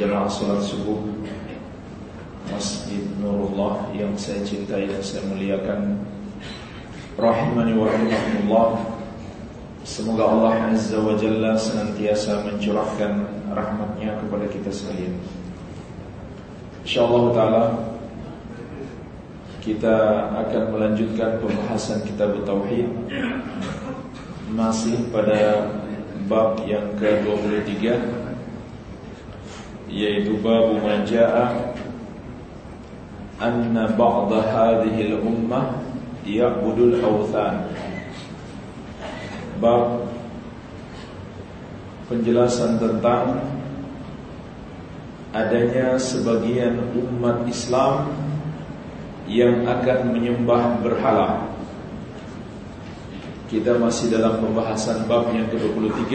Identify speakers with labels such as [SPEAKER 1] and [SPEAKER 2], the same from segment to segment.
[SPEAKER 1] Jamaah salat subuh. Masjid Nurullah yang saya cintai dan saya muliakan. Rahimani wa rahimakumullah. Semoga Allah azza wa jalla senantiasa mencurahkan rahmatnya kepada kita sekalian. Insyaallah taala kita akan melanjutkan pembahasan kitab tauhid. Masih pada bab yang ke-23 yaitu bab majaa anna ba'd hadhihi al-ummah ya'budu al-awthan bab penjelasan tentang adanya sebagian umat Islam yang akan menyembah berhala. Kita masih dalam pembahasan bab yang ke-23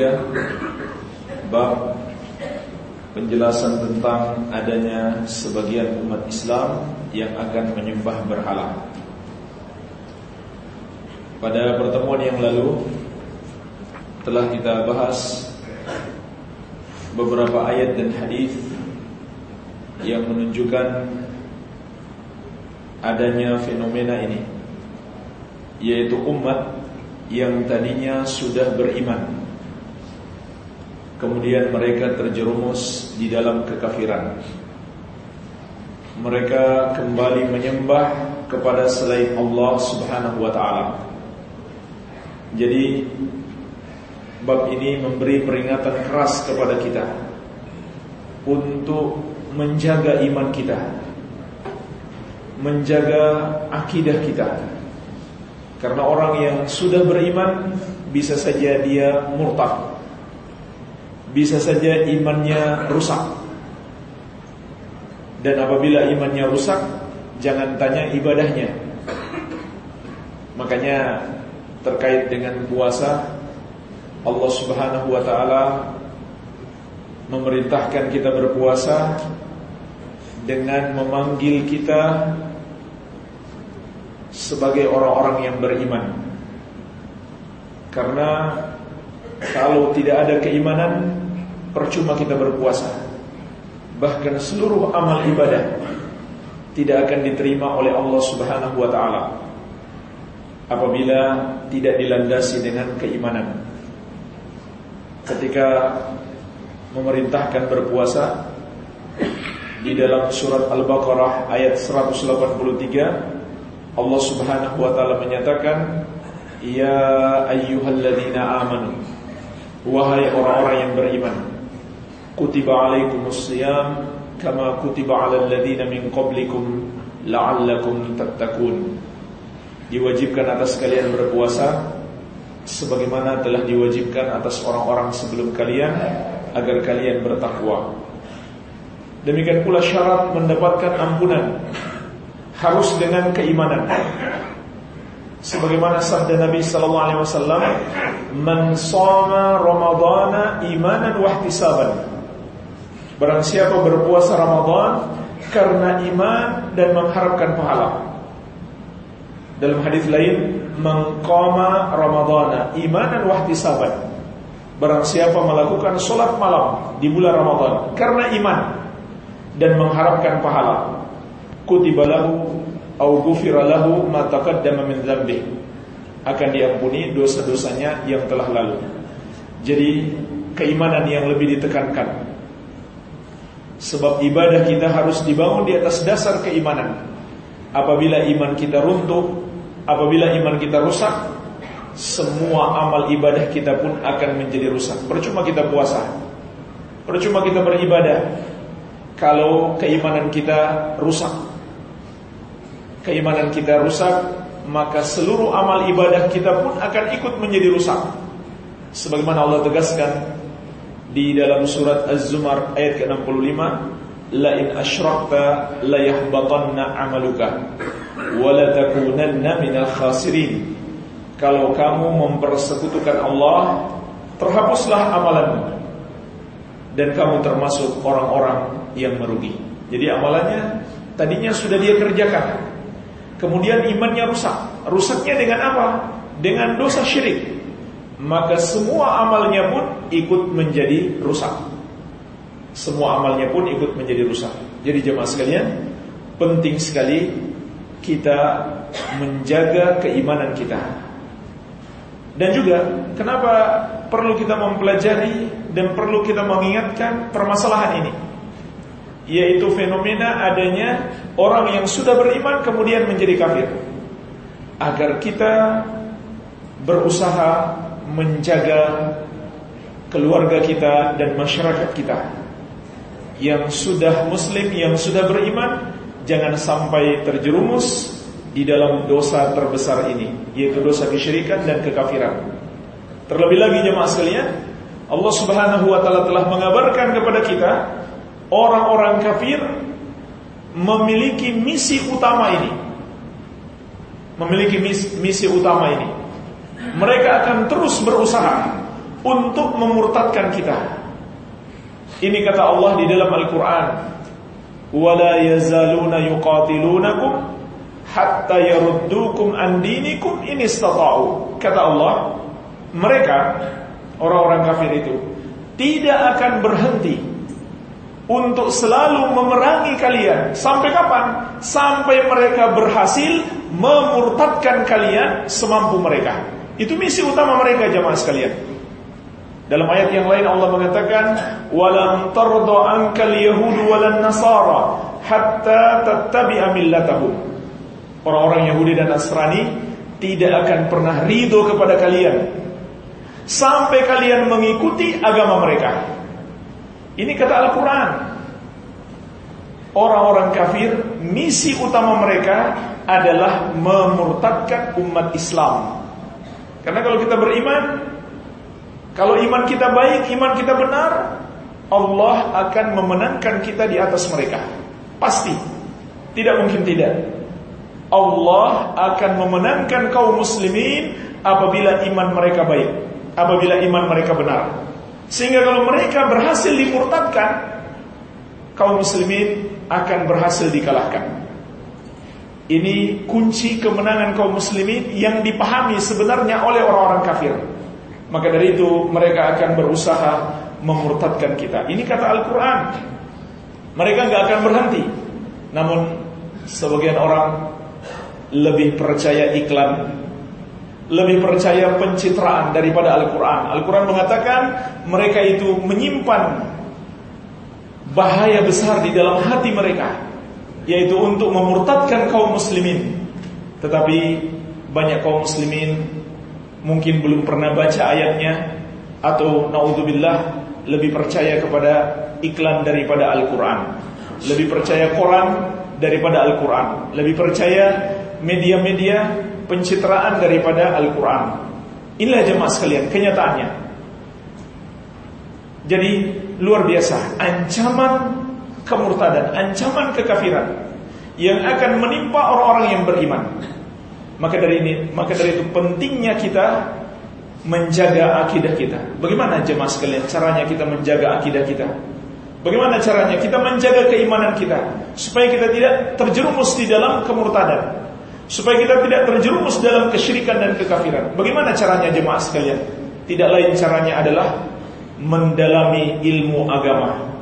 [SPEAKER 1] Bab penjelasan tentang adanya sebagian umat Islam yang akan menyembah berhala. Pada pertemuan yang lalu Telah kita bahas Beberapa ayat dan hadis Yang menunjukkan Adanya fenomena ini Yaitu umat yang tadinya sudah beriman Kemudian mereka terjerumus di dalam kekafiran. Mereka kembali menyembah kepada selain Allah subhanahu wa ta'ala. Jadi Bab ini memberi peringatan keras kepada kita Untuk menjaga iman kita Menjaga akidah kita. Karena orang yang sudah beriman bisa saja dia murtad. Bisa saja imannya rusak. Dan apabila imannya rusak, jangan tanya ibadahnya. Makanya terkait dengan puasa Allah Subhanahu wa taala memerintahkan kita berpuasa dengan memanggil kita sebagai orang-orang yang beriman. Karena kalau tidak ada keimanan, percuma kita berpuasa. Bahkan seluruh amal ibadah tidak akan diterima oleh Allah Subhanahu wa taala apabila tidak dilandasi dengan keimanan. Ketika memerintahkan berpuasa di dalam surat Al-Baqarah ayat 183 Allah Subhanahu wa taala menyatakan ya ayyuhalladzina amanu wahai orang-orang yang beriman kutiba alaikumus shiyam kama kutiba alal ladzina min qablikum la'allakum tattaqun diwajibkan atas kalian berpuasa sebagaimana telah diwajibkan atas orang-orang sebelum kalian agar kalian bertakwa demikian pula syarat mendapatkan ampunan harus dengan keimanan. Sebagaimana sabda Nabi sallallahu alaihi wasallam, "Man shoma Ramadhana imanan wa ihtisaban." Barang siapa berpuasa Ramadan karena iman dan mengharapkan pahala. Dalam hadis lain, "Man qama Ramadhana imanan ihtisaban." Barang siapa melakukan solat malam di bulan Ramadan karena iman dan mengharapkan pahala, kutiba lahu au ghufira lahu ma taqaddama min akan diampuni dosa-dosanya yang telah lalu. Jadi keimanan yang lebih ditekankan. Sebab ibadah kita harus dibangun di atas dasar keimanan. Apabila iman kita runtuh, apabila iman kita rusak, semua amal ibadah kita pun akan menjadi rusak. Percuma kita puasa. Percuma kita beribadah kalau keimanan kita rusak keimanan kita rusak, maka seluruh amal ibadah kita pun akan ikut menjadi rusak. Sebagaimana Allah tegaskan di dalam surat Az-Zumar ayat ke-65 la in asyrakta la yahbatanna 'amaluka wa la takunanna khasirin. Kalau kamu mempersekutukan Allah terhapuslah amalanmu. Dan kamu termasuk orang-orang yang merugi. Jadi amalannya tadinya sudah dia kerjakan. Kemudian imannya rusak. Rusaknya dengan apa? Dengan dosa syirik maka semua amalnya pun ikut menjadi rusak. Semua amalnya pun ikut menjadi rusak. Jadi jemaah sekalian, penting sekali kita menjaga keimanan kita. Dan juga kenapa perlu kita mempelajari dan perlu kita mengingatkan permasalahan ini? Yaitu fenomena adanya orang yang sudah beriman kemudian menjadi kafir. Agar kita berusaha menjaga keluarga kita dan masyarakat kita yang sudah muslim, yang sudah beriman, jangan sampai terjerumus di dalam dosa terbesar ini, yaitu dosa kesyirikan dan kekafiran. Terlebih lagi jemaah sekalian, Allah Subhanahu wa taala telah mengabarkan kepada kita orang-orang kafir memiliki misi utama ini. Memiliki misi, misi utama ini mereka akan terus berusaha untuk memurtadkan kita. Ini kata Allah di dalam Al-Qur'an. Wala yazaluna yuqatilunakum hatta yaruddukum an dinikum in istata'u. Kata Allah, mereka orang-orang kafir itu tidak akan berhenti untuk selalu memerangi kalian sampai kapan? Sampai mereka berhasil memurtadkan kalian semampu mereka. Itu misi utama mereka jamaah sekalian. Dalam ayat yang lain Allah mengatakan, "Walam tarda ankal yahud walan nasara hatta tattabi'a millatahum." Orang-orang Yahudi dan Nasrani tidak akan pernah ridho kepada kalian sampai kalian mengikuti agama mereka. Ini kata Al-Qur'an. Orang-orang kafir misi utama mereka adalah memurtadkan umat Islam karena kalau kita beriman, kalau iman kita baik, iman kita benar, Allah akan memenangkan kita di atas mereka. Pasti. Tidak mungkin tidak. Allah akan memenangkan kaum muslimin apabila iman mereka baik, apabila iman mereka benar. Sehingga kalau mereka berhasil dimurtadkan, kaum muslimin akan berhasil dikalahkan. Ini kunci kemenangan kaum muslimin yang dipahami sebenarnya oleh orang-orang kafir. Maka dari itu mereka akan berusaha memurtadkan kita. Ini kata Al-Quran. Mereka nggak akan berhenti. Namun sebagian orang lebih percaya iklan, lebih percaya pencitraan daripada Al-Quran. Al-Quran mengatakan mereka itu menyimpan bahaya besar di dalam hati mereka yaitu untuk memurtadkan kaum muslimin. Tetapi banyak kaum muslimin mungkin belum pernah baca ayatnya atau naudzubillah lebih percaya kepada iklan daripada Al-Qur'an. Lebih percaya Quran daripada Al-Qur'an. Lebih percaya media-media pencitraan daripada Al-Qur'an. Inilah jemaah sekalian kenyataannya. Jadi luar biasa ancaman kemurtadan, ancaman kekafiran yang akan menimpa orang-orang yang beriman. Maka dari ini, maka dari itu pentingnya kita menjaga akidah kita. Bagaimana jemaah sekalian caranya kita menjaga akidah kita? Bagaimana caranya kita menjaga keimanan kita supaya kita tidak terjerumus di dalam kemurtadan? Supaya kita tidak terjerumus dalam kesyirikan dan kekafiran. Bagaimana caranya jemaah sekalian? Tidak lain caranya adalah mendalami ilmu agama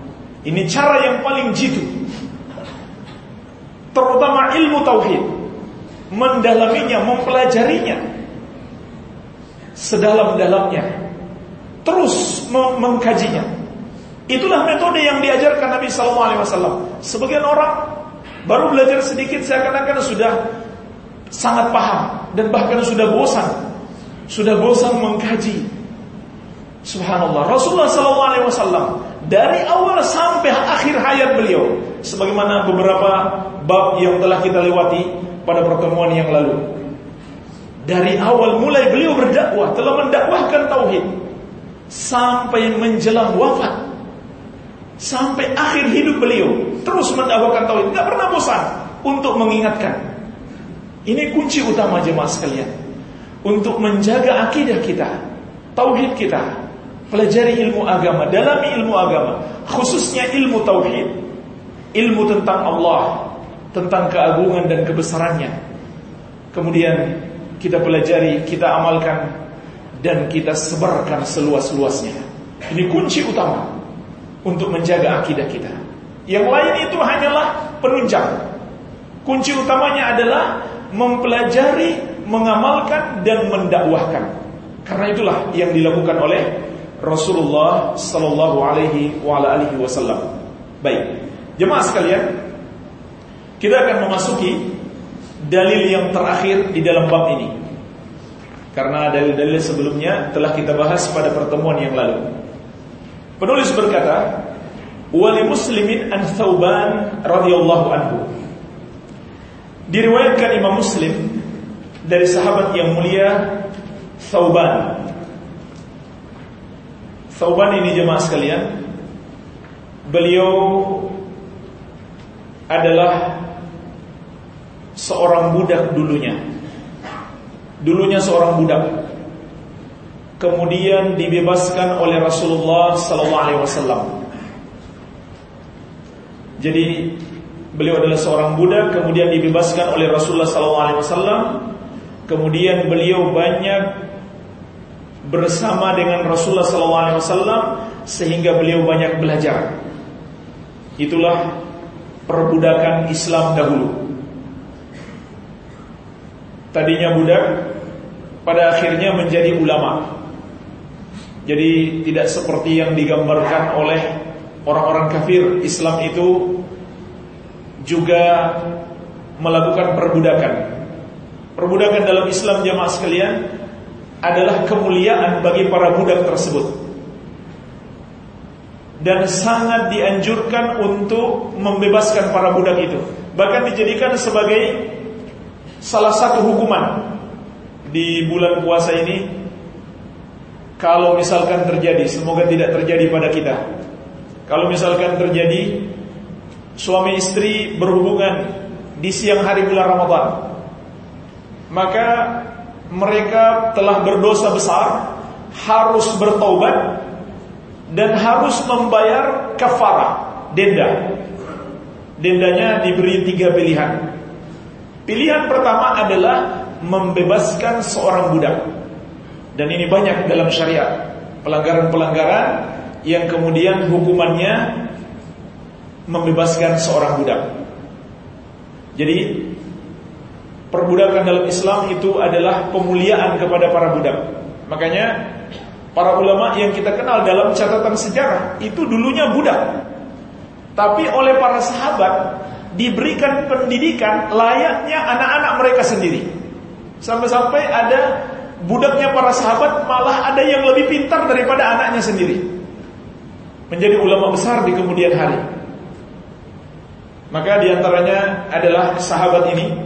[SPEAKER 1] ini cara yang paling jitu. Terutama ilmu tauhid. Mendalaminya, mempelajarinya. Sedalam-dalamnya. Terus mengkajinya. Itulah metode yang diajarkan Nabi Wasallam. Sebagian orang baru belajar sedikit seakan-akan sudah sangat paham dan bahkan sudah bosan, sudah bosan mengkaji. Subhanallah. Rasulullah Wasallam dari awal sampai akhir hayat beliau sebagaimana beberapa bab yang telah kita lewati pada pertemuan yang lalu dari awal mulai beliau berdakwah telah mendakwahkan tauhid sampai menjelang wafat. Sampai akhir hidup beliau terus mendakwakan tauhid, tidak pernah bosan untuk mengingatkan. Ini kunci utama jemaah sekalian untuk menjaga akidah kita, tauhid kita. Pelajari ilmu agama, dalami ilmu agama, khususnya ilmu tauhid, ilmu tentang Allah, tentang keagungan dan kebesarannya. Kemudian kita pelajari, kita amalkan dan kita sebarkan seluas-luasnya. Ini kunci utama untuk menjaga akidah kita. Yang lain itu hanyalah penunjang. Kunci utamanya adalah mempelajari, mengamalkan dan mendakwahkan. Karena itulah yang dilakukan oleh Rasulullah sallallahu alaihi wasallam. Baik. Jemaah sekalian, kita akan memasuki dalil yang terakhir di dalam bab ini. Karena dalil-dalil sebelumnya telah kita bahas pada pertemuan yang lalu. Penulis berkata, "Wali Muslimin an Thauban radhiyallahu anhu." Diriwayatkan Imam Muslim dari sahabat yang mulia Thauban. Thauban ini jemaah sekalian, beliau adalah seorang budak dulunya. Dulunya seorang budak. Kemudian dibebaskan oleh Rasulullah sallallahu alaihi wasallam. Jadi beliau adalah seorang budak kemudian dibebaskan oleh Rasulullah sallallahu alaihi wasallam. Kemudian beliau banyak bersama dengan Rasulullah wasallam sehingga beliau banyak belajar. Itulah perbudakan Islam dahulu. Tadinya budak, pada akhirnya menjadi ulama. Jadi tidak seperti yang digambarkan oleh orang-orang kafir, Islam itu juga melakukan perbudakan. Perbudakan dalam Islam jamaah sekalian adalah kemuliaan bagi para budak tersebut dan sangat dianjurkan untuk membebaskan para budak itu. Bahkan dijadikan sebagai salah satu hukuman di bulan puasa ini. Kalau misalkan terjadi, semoga tidak terjadi pada kita. Kalau misalkan terjadi suami istri berhubungan di siang hari bulan Ramadan, maka mereka telah berdosa besar, harus bertaubat dan harus membayar kafara denda. Dendanya diberi tiga pilihan. Pilihan pertama adalah membebaskan seorang budak. Dan ini banyak dalam syariat. Pelanggaran-pelanggaran yang kemudian hukumannya membebaskan seorang budak. Jadi perbudakan dalam Islam itu adalah pemuliaan kepada para budak. Makanya Para ulama yang kita kenal dalam catatan sejarah itu dulunya budak. Tapi oleh para sahabat diberikan pendidikan layaknya anak-anak mereka sendiri. Sampai-sampai ada budaknya para sahabat malah ada yang lebih pintar daripada anaknya sendiri. Menjadi ulama besar di kemudian hari. Maka di antaranya adalah sahabat ini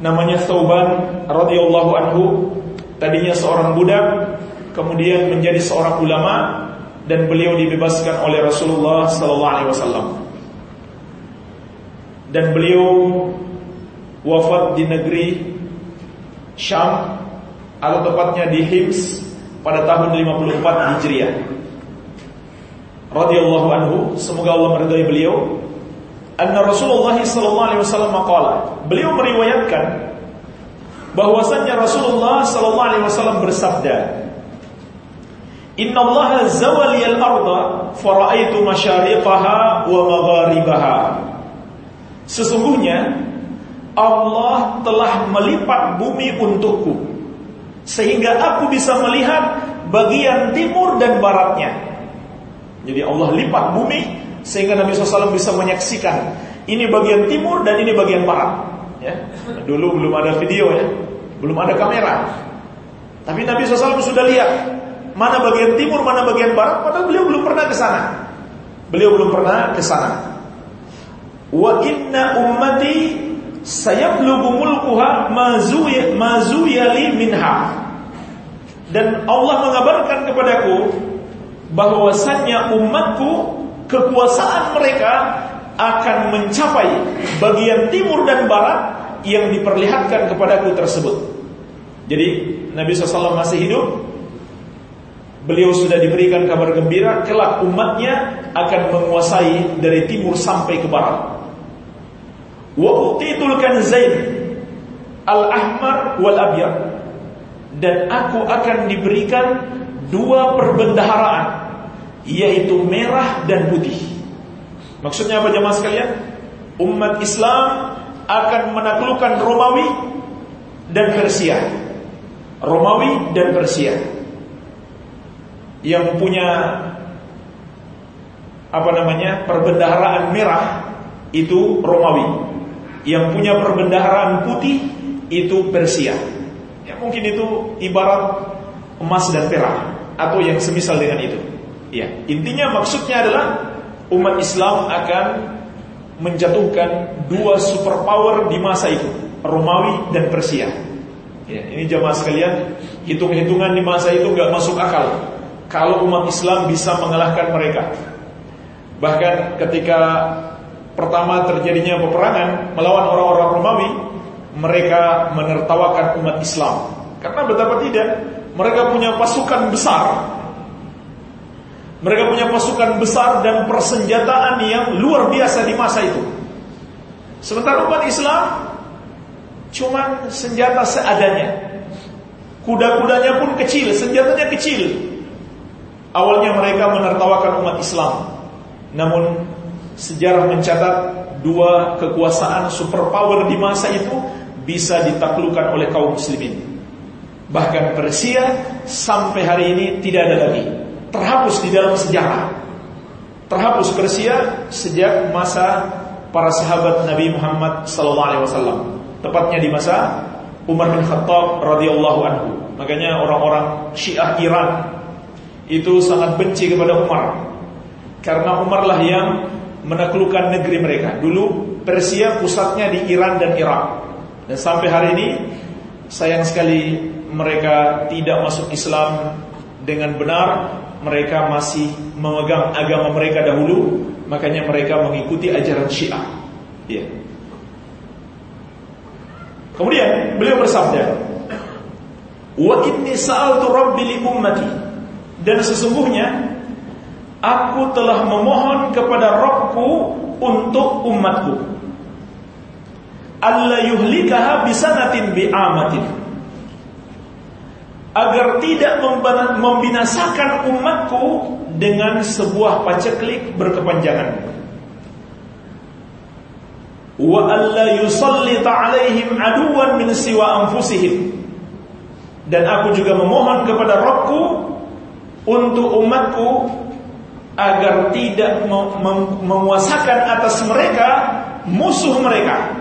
[SPEAKER 1] namanya Thauban radhiyallahu anhu tadinya seorang budak kemudian menjadi seorang ulama dan beliau dibebaskan oleh Rasulullah sallallahu alaihi wasallam. Dan beliau wafat di negeri Syam atau tepatnya di Hims pada tahun 54 Hijriah. Radhiyallahu anhu, semoga Allah meridai beliau. Anna Rasulullah sallallahu alaihi wasallam qala, beliau meriwayatkan bahwasanya Rasulullah sallallahu alaihi wasallam bersabda, Inna Allah zawali al-arda faraitu masyariqaha wa magharibaha. Sesungguhnya Allah telah melipat bumi untukku sehingga aku bisa melihat bagian timur dan baratnya. Jadi Allah lipat bumi sehingga Nabi SAW bisa menyaksikan ini bagian timur dan ini bagian barat. Ya, dulu belum ada video ya, belum ada kamera. Tapi Nabi SAW sudah lihat mana bagian timur, mana bagian barat, padahal beliau belum pernah ke sana. Beliau belum pernah ke sana. Wa inna ummati sayablughu mulkuha ma zuyali minha. Dan Allah mengabarkan kepadaku bahwasannya umatku kekuasaan mereka akan mencapai bagian timur dan barat yang diperlihatkan kepadaku tersebut. Jadi Nabi SAW masih hidup, beliau sudah diberikan kabar gembira, kelak umatnya akan menguasai dari timur sampai ke barat. Wa utitul kanzain al-ahmar wal abyad dan aku akan diberikan dua perbendaharaan yaitu merah dan putih. Maksudnya apa jemaah sekalian? Umat Islam akan menaklukkan Romawi dan Persia. Romawi dan Persia. Yang punya apa namanya? perbendaharaan merah itu Romawi. Yang punya perbendaharaan putih itu Persia. Ya mungkin itu ibarat emas dan perak atau yang semisal dengan itu. Ya, intinya maksudnya adalah umat Islam akan menjatuhkan dua superpower di masa itu, Romawi dan Persia. Ya, ini jamaah sekalian, hitung-hitungan di masa itu nggak masuk akal. Kalau umat Islam bisa mengalahkan mereka. Bahkan ketika pertama terjadinya peperangan melawan orang-orang Romawi, mereka menertawakan umat Islam. Karena betapa tidak, mereka punya pasukan besar mereka punya pasukan besar dan persenjataan yang luar biasa di masa itu. Sementara umat Islam cuma senjata seadanya. Kuda-kudanya pun kecil, senjatanya kecil. Awalnya mereka menertawakan umat Islam. Namun sejarah mencatat dua kekuasaan superpower di masa itu bisa ditaklukkan oleh kaum muslimin. Bahkan Persia sampai hari ini tidak ada lagi terhapus di dalam sejarah. Terhapus Persia sejak masa para sahabat Nabi Muhammad SAW. Tepatnya di masa Umar bin Khattab radhiyallahu anhu. Makanya orang-orang Syiah Iran itu sangat benci kepada Umar. Karena Umar lah yang menaklukkan negeri mereka. Dulu Persia pusatnya di Iran dan Irak. Dan sampai hari ini sayang sekali mereka tidak masuk Islam dengan benar mereka masih memegang agama mereka dahulu, makanya mereka mengikuti ajaran Syiah. Ya. Kemudian beliau bersabda, "Wa inni sa'altu rabbi li ummati." Dan sesungguhnya aku telah memohon kepada Rabbku untuk umatku. Allah yuhlikaha bisanatin bi'amatin agar tidak membinasakan umatku dengan sebuah paceklik berkepanjangan. Wa alla yusallita alaihim min siwa anfusihim. Dan aku juga memohon kepada Rabbku untuk umatku agar tidak menguasakan atas mereka musuh mereka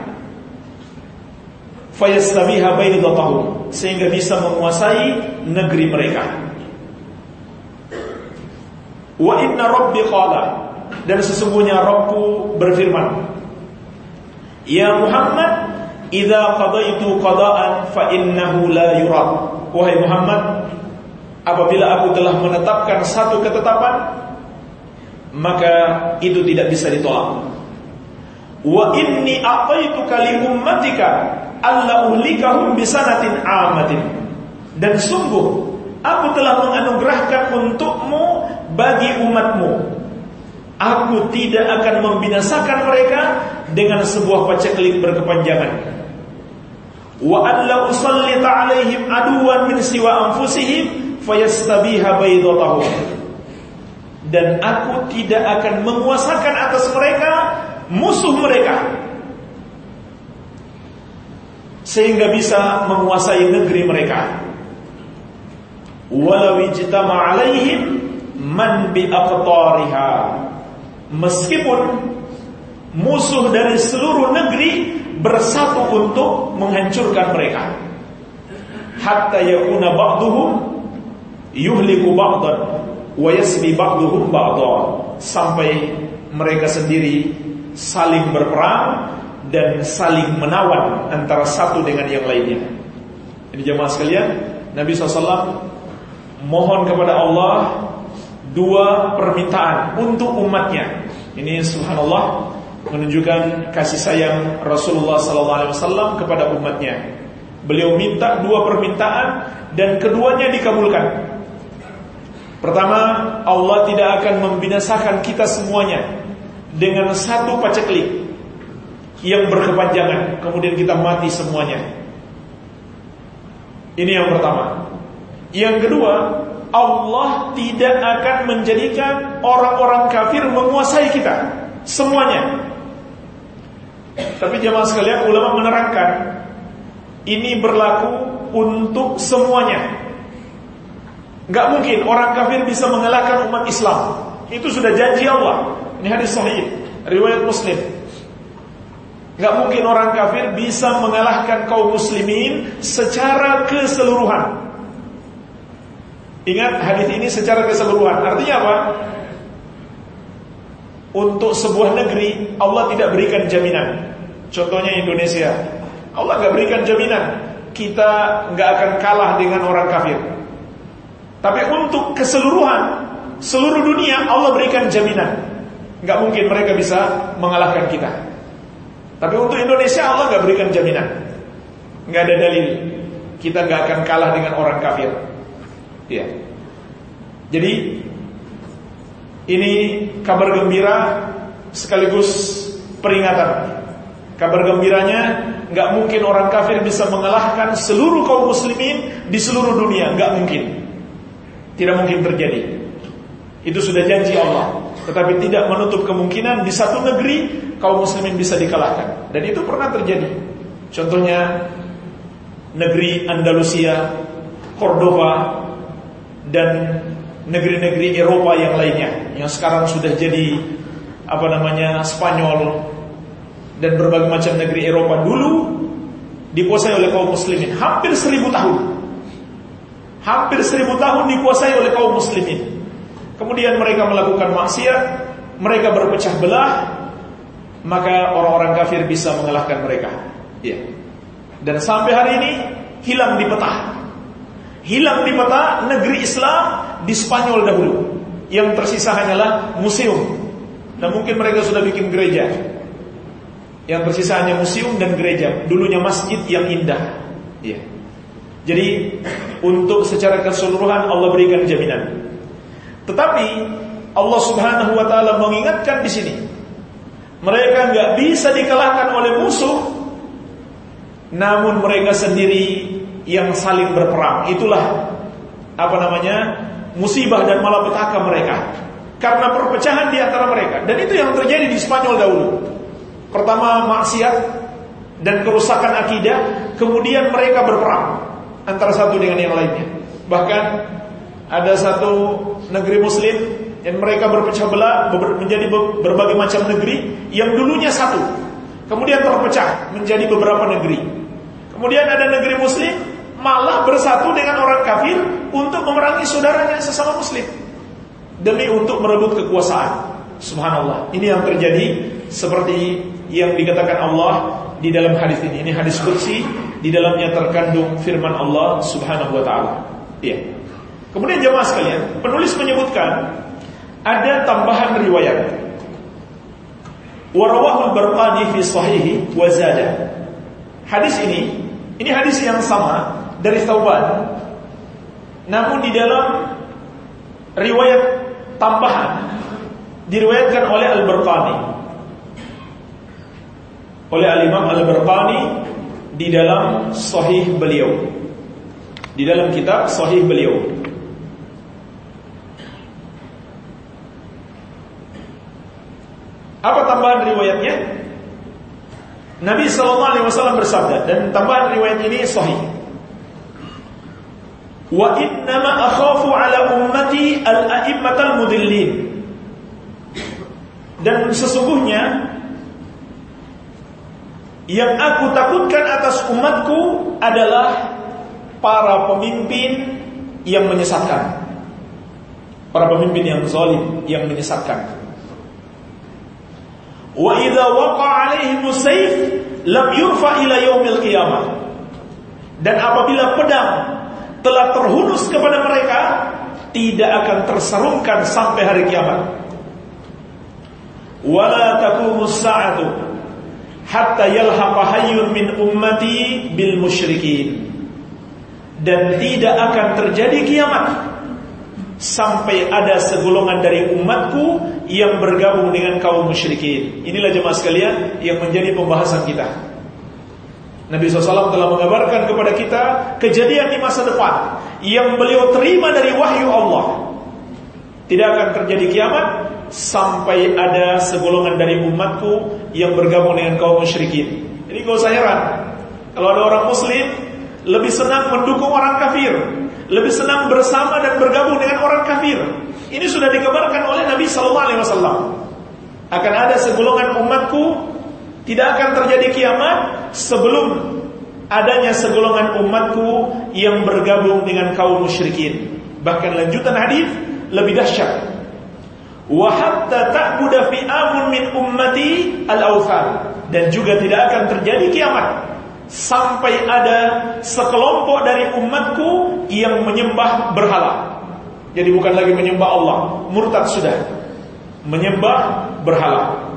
[SPEAKER 1] fayastabiha baidatahum sehingga bisa menguasai negeri mereka. Wa inna rabbi qala. Dan sesungguhnya Rabbku berfirman Ya Muhammad idza qadaitu qada'an fa innahu la yurad wahai Muhammad apabila aku telah menetapkan satu ketetapan maka itu tidak bisa ditolak. Wa inni a'taituka li ummatika alla uhlikahum bisanatin amatin. Dan sungguh aku telah menganugerahkan untukmu bagi umatmu. Aku tidak akan membinasakan mereka dengan sebuah paceklik berkepanjangan. Wa alla usallita alaihim aduwan min siwa anfusihim fayastabiha baydatahum. Dan aku tidak akan menguasakan atas mereka musuh mereka sehingga bisa menguasai negeri mereka. Walau ijtama alaihim man bi. Meskipun musuh dari seluruh negeri bersatu untuk menghancurkan mereka. Hatta yakuna ba'duhum yuhliku ba'dan wa yasbi ba'duhum ba'dan sampai mereka sendiri saling berperang dan saling menawan antara satu dengan yang lainnya. Ini jemaah sekalian, Nabi SAW mohon kepada Allah dua permintaan untuk umatnya. Ini subhanallah menunjukkan kasih sayang Rasulullah SAW kepada umatnya. Beliau minta dua permintaan dan keduanya dikabulkan. Pertama, Allah tidak akan membinasakan kita semuanya dengan satu paceklik yang berkepanjangan, kemudian kita mati semuanya. Ini yang pertama. Yang kedua, Allah tidak akan menjadikan orang-orang kafir menguasai kita semuanya. Tapi jemaah sekalian ulama menerangkan ini berlaku untuk semuanya. Gak mungkin orang kafir bisa mengalahkan umat Islam. Itu sudah janji Allah. Ini hadis sahih, riwayat Muslim. Gak mungkin orang kafir bisa mengalahkan kaum muslimin secara keseluruhan. Ingat hadis ini secara keseluruhan. Artinya apa? Untuk sebuah negeri Allah tidak berikan jaminan. Contohnya Indonesia. Allah nggak berikan jaminan kita nggak akan kalah dengan orang kafir. Tapi untuk keseluruhan seluruh dunia Allah berikan jaminan. Nggak mungkin mereka bisa mengalahkan kita. Tapi untuk Indonesia Allah nggak berikan jaminan. Nggak ada dalil kita nggak akan kalah dengan orang kafir. Ya. Jadi ini kabar gembira sekaligus peringatan. Kabar gembiranya nggak mungkin orang kafir bisa mengalahkan seluruh kaum muslimin di seluruh dunia, nggak mungkin. Tidak mungkin terjadi. Itu sudah janji Allah. Tetapi tidak menutup kemungkinan di satu negeri kaum muslimin bisa dikalahkan. Dan itu pernah terjadi. Contohnya negeri Andalusia, Cordoba, dan negeri-negeri Eropa yang lainnya yang sekarang sudah jadi apa namanya Spanyol dan berbagai macam negeri Eropa dulu dikuasai oleh kaum muslimin hampir seribu tahun hampir seribu tahun dikuasai oleh kaum muslimin kemudian mereka melakukan maksiat mereka berpecah belah maka orang-orang kafir bisa mengalahkan mereka ya dan sampai hari ini hilang di peta Hilang di peta negeri Islam di Spanyol dahulu. Yang tersisa hanyalah museum. Dan mungkin mereka sudah bikin gereja. Yang tersisa hanya museum dan gereja. Dulunya masjid yang indah. Ya. Jadi untuk secara keseluruhan Allah berikan jaminan. Tetapi Allah Subhanahu wa taala mengingatkan di sini. Mereka nggak bisa dikalahkan oleh musuh namun mereka sendiri yang saling berperang. Itulah apa namanya musibah dan malapetaka mereka karena perpecahan di antara mereka. Dan itu yang terjadi di Spanyol dahulu. Pertama maksiat dan kerusakan akidah, kemudian mereka berperang antara satu dengan yang lainnya. Bahkan ada satu negeri muslim dan mereka berpecah belah menjadi berbagai macam negeri yang dulunya satu. Kemudian terpecah menjadi beberapa negeri. Kemudian ada negeri muslim malah bersatu dengan orang kafir untuk memerangi saudaranya sesama muslim demi untuk merebut kekuasaan. Subhanallah. Ini yang terjadi seperti yang dikatakan Allah di dalam hadis ini. Ini hadis kursi di dalamnya terkandung firman Allah Subhanahu wa taala. Iya. Kemudian jemaah sekalian, penulis menyebutkan ada tambahan riwayat. Warawahul Barqani fi sahihi wa zada. Hadis ini, ini hadis yang sama dari Tauban. Namun di dalam riwayat tambahan diriwayatkan oleh Al-Barqani. Oleh Al-Imam Al-Barqani di dalam sahih beliau. Di dalam kitab sahih beliau. Apa tambahan riwayatnya? Nabi Sallallahu Alaihi Wasallam bersabda dan tambahan riwayat ini sahih. Wa innama akhafu ala ummati al-a'immatal mudillin. Dan sesungguhnya yang aku takutkan atas umatku adalah para pemimpin yang menyesatkan. Para pemimpin yang zalim, yang menyesatkan. Wa idza waqa'a 'alaihim sayf lam yurfa ila yaumil qiyamah. Dan apabila pedang telah terhunus kepada mereka, tidak akan terserungkan sampai hari kiamat. Wala taqumus sa'atu hatta yalhaqa hayyun min ummati bil musyrikin. Dan tidak akan terjadi kiamat sampai ada segolongan dari umatku yang bergabung dengan kaum musyrikin. Inilah jemaah sekalian yang menjadi pembahasan kita. Nabi SAW telah mengabarkan kepada kita kejadian di masa depan yang beliau terima dari wahyu Allah. Tidak akan terjadi kiamat sampai ada segolongan dari umatku yang bergabung dengan kaum musyrikin. Jadi kau usah heran kalau ada orang muslim lebih senang mendukung orang kafir, lebih senang bersama dan bergabung dengan orang kafir. Ini sudah dikabarkan oleh Nabi Sallallahu Alaihi Wasallam. Akan ada segolongan umatku tidak akan terjadi kiamat sebelum adanya segolongan umatku yang bergabung dengan kaum musyrikin. Bahkan lanjutan hadis lebih dahsyat. Wa hatta ta'budu fi amun min ummati al-awthan dan juga tidak akan terjadi kiamat sampai ada sekelompok dari umatku yang menyembah berhala. Jadi bukan lagi menyembah Allah, murtad sudah. Menyembah berhala.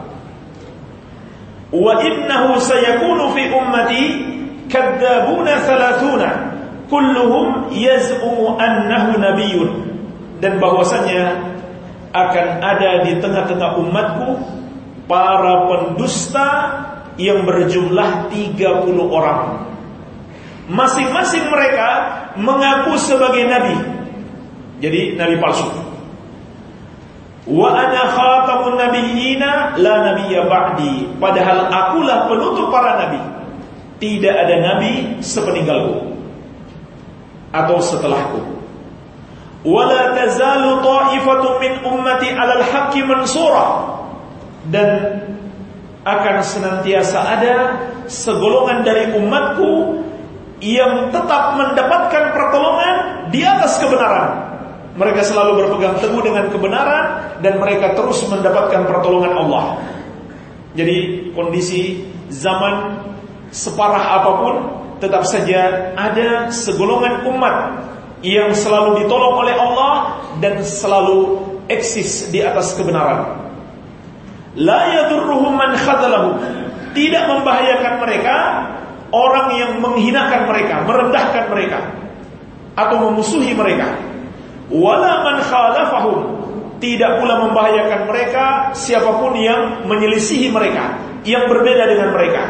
[SPEAKER 1] Wa innahu sayakunu fi ummati kadzabuna thalathuna kulluhum yaz'umu annahu nabiyyun dan bahwasanya akan ada di tengah-tengah umatku para pendusta yang berjumlah 30 orang. Masing-masing mereka mengaku sebagai nabi. Jadi nabi palsu. Wa ana khatamun nabiyyina la nabiyya ba'di. Padahal akulah penutup para nabi. Tidak ada nabi sepeninggalku atau setelahku. Wala tazalu ta'ifatun min ummati 'alal haqqi mansura. Dan akan senantiasa ada segolongan dari umatku yang tetap mendapatkan pertolongan di atas kebenaran mereka selalu berpegang teguh dengan kebenaran dan mereka terus mendapatkan pertolongan Allah. Jadi kondisi zaman separah apa pun tetap saja ada segolongan umat yang selalu ditolong oleh Allah dan selalu eksis di atas kebenaran. La yadurruhum man. Tidak membahayakan mereka orang yang menghinakan mereka, merendahkan mereka atau memusuhi mereka wala man khalafahum. Tidak pula membahayakan mereka siapa pun yang menyelisihi mereka yang berbeda dengan mereka.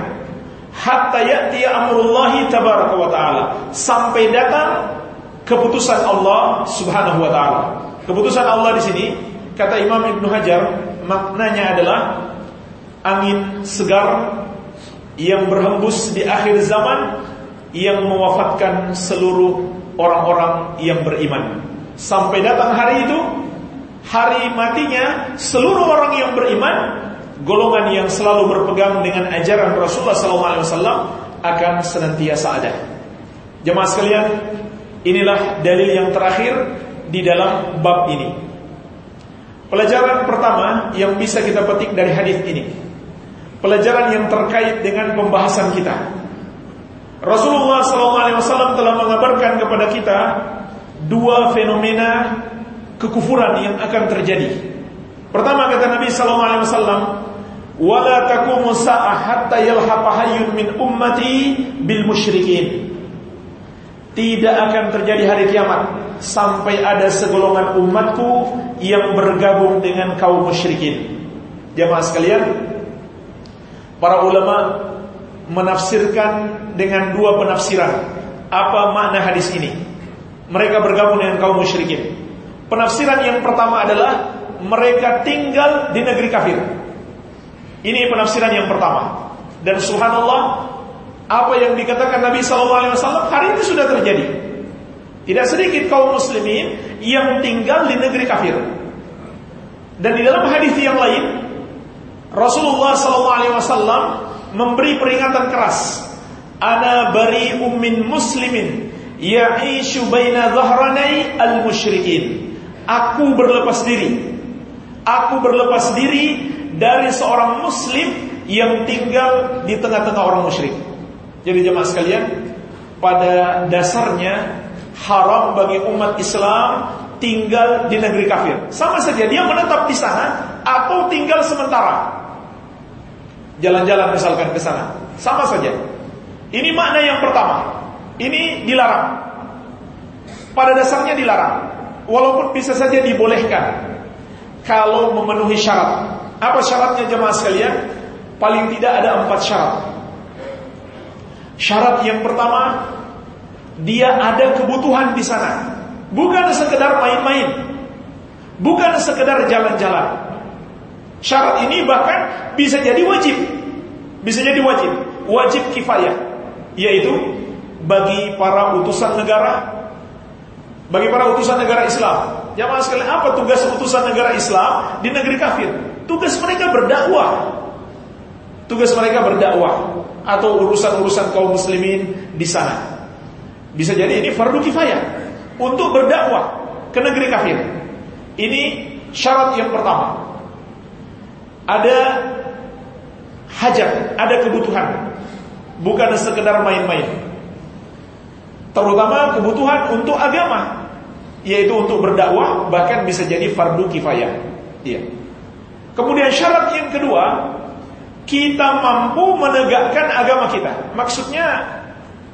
[SPEAKER 1] Hatta ya'ti amrullahi tabaraka wa taala. Sampai datang keputusan Allah Subhanahu wa taala. Keputusan Allah di sini kata Imam Ibnu Hajar maknanya adalah angin segar yang berhembus di akhir zaman yang mewafatkan seluruh orang-orang yang beriman Sampai datang hari itu Hari matinya Seluruh orang yang beriman Golongan yang selalu berpegang dengan ajaran Rasulullah SAW Akan senantiasa ada. Jemaah sekalian Inilah dalil yang terakhir Di dalam bab ini. Pelajaran pertama Yang bisa kita petik dari hadis ini. Pelajaran yang terkait dengan pembahasan kita. Rasulullah SAW telah mengabarkan kepada kita dua fenomena kekufuran yang akan terjadi. Pertama kata Nabi sallallahu alaihi wasallam, "Wala taqumu sa'ah hatta yalhaqa hayyun min ummati bil musyrikin." Tidak akan terjadi hari kiamat sampai ada segolongan umatku yang bergabung dengan kaum musyrikin. Jamaah sekalian, para ulama menafsirkan dengan dua penafsiran apa makna hadis ini mereka bergabung dengan kaum musyrikin. Penafsiran yang pertama adalah mereka tinggal di negeri kafir. Ini penafsiran yang pertama. Dan subhanallah, apa yang dikatakan Nabi SAW hari ini sudah terjadi. Tidak sedikit kaum muslimin yang tinggal di negeri kafir. Dan di dalam hadis yang lain, Rasulullah SAW memberi peringatan keras. Ana bari ummin muslimin ya'ishu baina dhahranai al-musyrikin. Aku berlepas diri. Aku berlepas diri dari seorang muslim yang tinggal di tengah-tengah orang musyrik. Jadi jemaah sekalian, pada dasarnya haram bagi umat Islam tinggal di negeri kafir. Sama saja dia menetap di sana atau tinggal sementara. Jalan-jalan misalkan ke sana. Sama saja. Ini makna yang pertama. Ini dilarang. Pada dasarnya dilarang. Walaupun bisa saja dibolehkan. Kalau memenuhi syarat. Apa syaratnya jemaah sekalian? Paling tidak ada empat syarat. Syarat yang pertama, dia ada kebutuhan di sana. Bukan sekedar main-main. Bukan sekedar jalan-jalan. Syarat ini bahkan bisa jadi wajib. Bisa jadi wajib. Wajib kifayah. Yaitu bagi para utusan negara bagi para utusan negara Islam. Jamaah sekalian, apa tugas utusan negara Islam di negeri kafir? Tugas mereka berdakwah. Tugas mereka berdakwah atau urusan-urusan kaum muslimin di sana. Bisa jadi ini fardu kifayah untuk berdakwah ke negeri kafir. Ini syarat yang pertama. Ada hajat, ada kebutuhan. Bukan sekedar main-main. Terutama kebutuhan untuk agama, yaitu untuk berdakwah bahkan bisa jadi fardu kifayah. Iya. Kemudian syarat yang kedua, kita mampu menegakkan agama kita. Maksudnya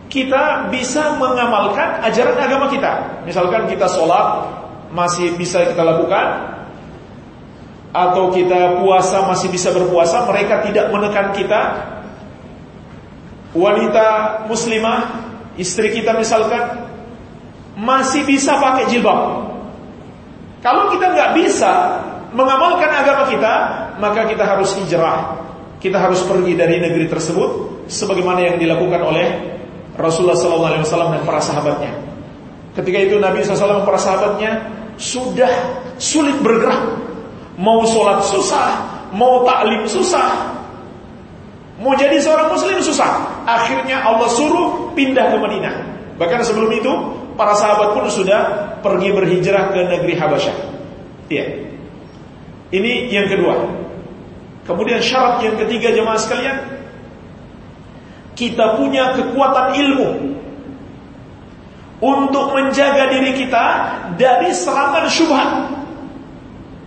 [SPEAKER 1] kita bisa mengamalkan ajaran agama kita. Misalkan kita sholat masih bisa kita lakukan, atau kita puasa masih bisa berpuasa, mereka tidak menekan kita. Wanita muslimah, istri kita misalkan masih bisa pakai jilbab. Kalau kita nggak bisa mengamalkan agama kita, maka kita harus hijrah. Kita harus pergi dari negeri tersebut sebagaimana yang dilakukan oleh Rasulullah SAW dan para sahabatnya. Ketika itu Nabi SAW dan para sahabatnya sudah sulit bergerak. Mau sholat susah, mau taklim susah, mau jadi seorang muslim susah. Akhirnya Allah suruh pindah ke Madinah. Bahkan sebelum itu para sahabat pun sudah pergi berhijrah ke negeri Habasyah. Iya. Ini yang kedua. Kemudian syarat yang ketiga jemaah sekalian, kita punya kekuatan ilmu untuk menjaga diri kita dari serangan syubhat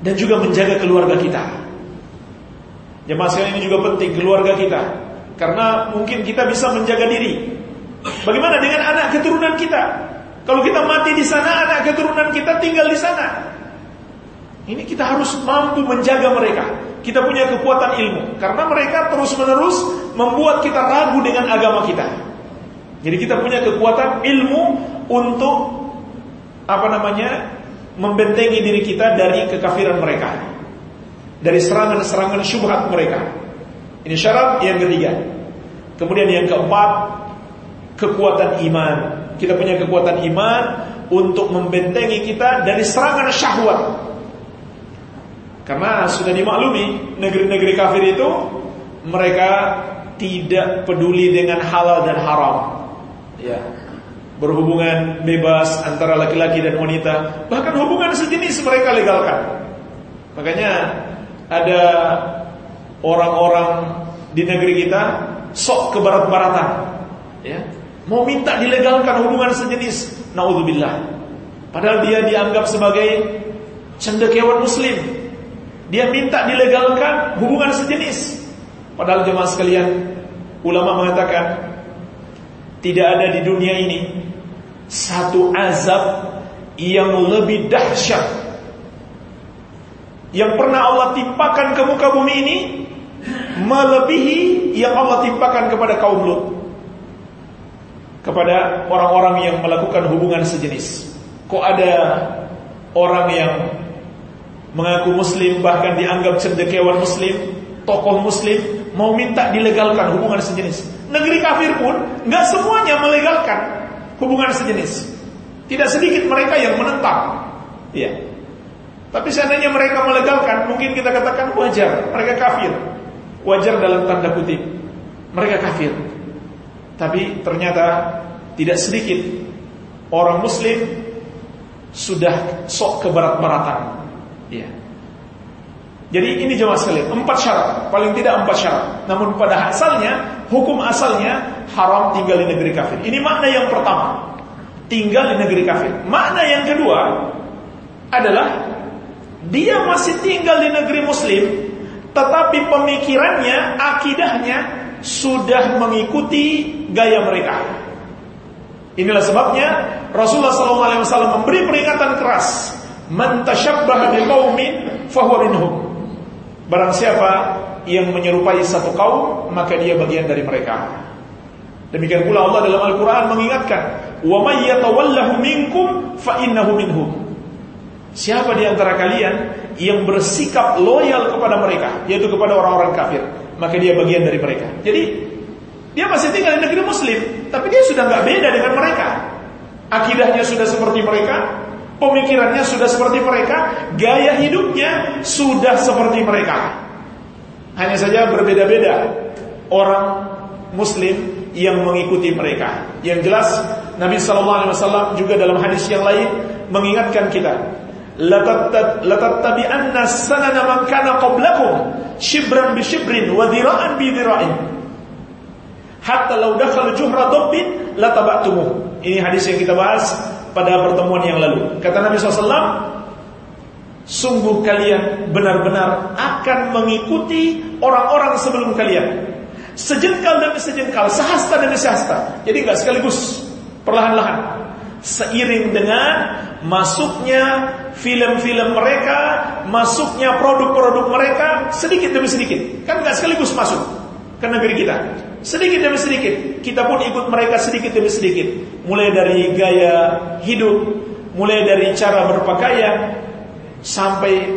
[SPEAKER 1] dan juga menjaga keluarga kita. Jemaah sekalian ini juga penting keluarga kita karena mungkin kita bisa menjaga diri. Bagaimana dengan anak keturunan kita? Kalau kita mati di sana, anak keturunan kita tinggal di sana. Ini kita harus mampu menjaga mereka. Kita punya kekuatan ilmu. Karena mereka terus-menerus membuat kita ragu dengan agama kita. Jadi kita punya kekuatan ilmu untuk apa namanya membentengi diri kita dari kekafiran mereka. Dari serangan-serangan syubhat mereka. Ini syarat yang ketiga. Kemudian yang keempat, kekuatan iman kita punya kekuatan iman untuk membentengi kita dari serangan syahwat. Karena sudah dimaklumi negeri-negeri kafir itu mereka tidak peduli dengan halal dan haram. Ya. Berhubungan bebas antara laki-laki dan wanita, bahkan hubungan sejenis mereka legalkan. Makanya ada orang-orang di negeri kita sok ke barat-baratan. Ya, Mau minta dilegalkan hubungan sejenis. Naudzubillah. Padahal dia dianggap sebagai cendekiawan muslim. Dia minta dilegalkan hubungan sejenis. Padahal jemaah sekalian, ulama mengatakan tidak ada di dunia ini satu azab yang lebih dahsyat yang pernah Allah timpakan ke muka bumi ini melebihi yang Allah timpakan kepada kaum Lut kepada orang-orang yang melakukan hubungan sejenis. Kok ada orang yang mengaku muslim bahkan dianggap cendekiawan muslim, tokoh muslim mau minta dilegalkan hubungan sejenis. Negeri kafir pun nggak semuanya melegalkan hubungan sejenis. Tidak sedikit mereka yang menentang. Iya. Tapi seandainya mereka melegalkan, mungkin kita katakan wajar, mereka kafir. Wajar dalam tanda kutip. Mereka kafir. Tapi ternyata tidak sedikit orang muslim sudah sok ke barat-baratan. Ya. Jadi ini jemaah sekalian, empat syarat, paling tidak empat syarat. Namun pada asalnya, hukum asalnya haram tinggal di negeri kafir. Ini makna yang pertama, tinggal di negeri kafir. Makna yang kedua, adalah dia masih tinggal di negeri muslim tetapi pemikirannya, akidahnya sudah mengikuti gaya mereka. Inilah sebabnya Rasulullah SAW memberi peringatan keras, "Man tashabbaha biqaumin fahuwa minhum." Barang siapa yang menyerupai satu kaum, maka dia bagian dari mereka. Demikian pula Allah dalam Al-Qur'an mengingatkan, "Wa may minkum fa minhum." Siapa di antara kalian yang bersikap loyal kepada mereka, yaitu kepada orang-orang kafir, maka dia bagian dari mereka. Jadi dia masih tinggal di negeri Muslim, tapi dia sudah nggak beda dengan mereka. Akidahnya sudah seperti mereka, pemikirannya sudah seperti mereka, gaya hidupnya sudah seperti mereka. Hanya saja berbeda-beda orang Muslim yang mengikuti mereka. Yang jelas Nabi Shallallahu Alaihi Wasallam juga dalam hadis yang lain mengingatkan kita latattabi'anna sanana man kana qablakum shibran bi shibrin wa dhira'an bi dhira'in. Hatta law dakhala juhra dabbin lataba'tumuh ini hadis yang kita bahas pada pertemuan yang lalu. Kata Nabi SAW sungguh kalian benar-benar akan mengikuti orang-orang sebelum kalian. Sejengkal demi sejengkal sehasta demi sehasta. Jadi enggak sekaligus perlahan-lahan seiring dengan masuknya film-film mereka, masuknya produk-produk mereka sedikit demi sedikit. Kan nggak sekaligus masuk ke negeri kita. Sedikit demi sedikit, kita pun ikut mereka sedikit demi sedikit. Mulai dari gaya hidup, mulai dari cara berpakaian, sampai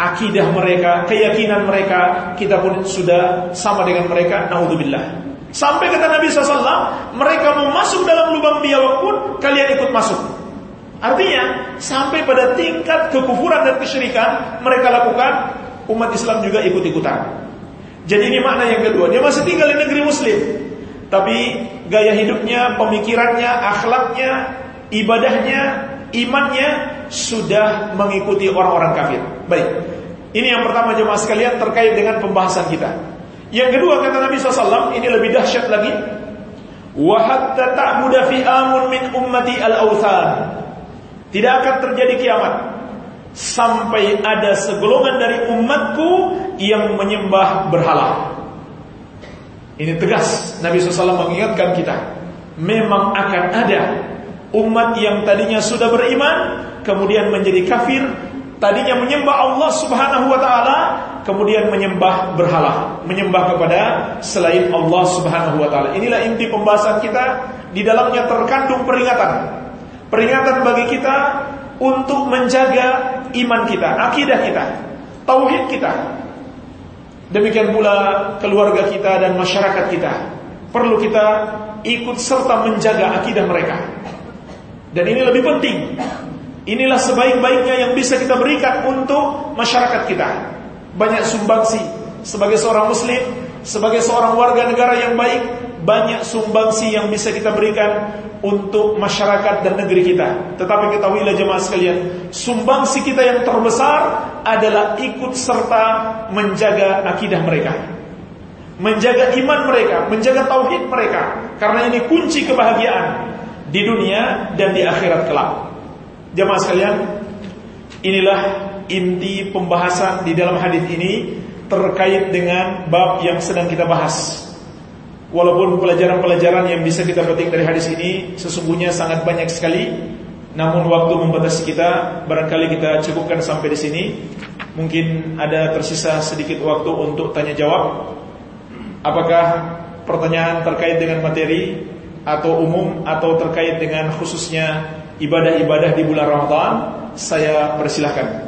[SPEAKER 1] akidah mereka, keyakinan mereka, kita pun sudah sama dengan mereka. Naudzubillah. Sampai kata Nabi SAW, mereka mau masuk dalam lubang biawak pun kalian ikut masuk. Artinya, sampai pada tingkat kekufuran dan kesyirikan mereka lakukan, umat Islam juga ikut-ikutan. Jadi ini makna yang kedua, dia masih tinggal di negeri muslim. Tapi gaya hidupnya, pemikirannya, akhlaknya, ibadahnya, imannya sudah mengikuti orang-orang kafir. Baik. Ini yang pertama jemaah sekalian terkait dengan pembahasan kita. Yang kedua kata Nabi SAW, ini lebih dahsyat lagi. Wa hatta ta'budu fi amun min ummati al-awthan. Tidak akan terjadi kiamat sampai ada segolongan dari umatku yang menyembah berhala. Ini tegas Nabi SAW mengingatkan kita. Memang akan ada umat yang tadinya sudah beriman kemudian menjadi kafir, tadinya menyembah Allah Subhanahu wa taala, kemudian menyembah berhala, menyembah kepada selain Allah Subhanahu wa taala. Inilah inti pembahasan kita, di dalamnya terkandung peringatan Peringatan bagi kita untuk menjaga iman kita, akidah kita, tauhid kita. Demikian pula keluarga kita dan masyarakat kita. Perlu kita ikut serta menjaga akidah mereka. Dan ini lebih penting. Inilah sebaik-baiknya yang bisa kita berikan untuk masyarakat kita. Banyak sumbangsi sebagai seorang muslim, sebagai seorang warga negara yang baik, banyak sumbangsi yang bisa kita berikan untuk masyarakat dan negeri kita. Tetapi ketahuilah jemaah sekalian, sumbangsi kita yang terbesar adalah ikut serta menjaga akidah mereka. Menjaga iman mereka, menjaga tauhid mereka. Karena ini kunci kebahagiaan di dunia dan di akhirat kelak. Jemaah sekalian, inilah inti pembahasan di dalam hadis ini terkait dengan bab yang sedang kita bahas Walaupun pelajaran-pelajaran yang bisa kita petik dari hadis ini sesungguhnya sangat banyak sekali, namun waktu membatasi kita, barangkali kita cukupkan sampai di sini. Mungkin ada tersisa sedikit waktu untuk tanya jawab. Apakah pertanyaan terkait dengan materi atau umum atau terkait dengan khususnya ibadah-ibadah di bulan Ramadan? Saya persilahkan.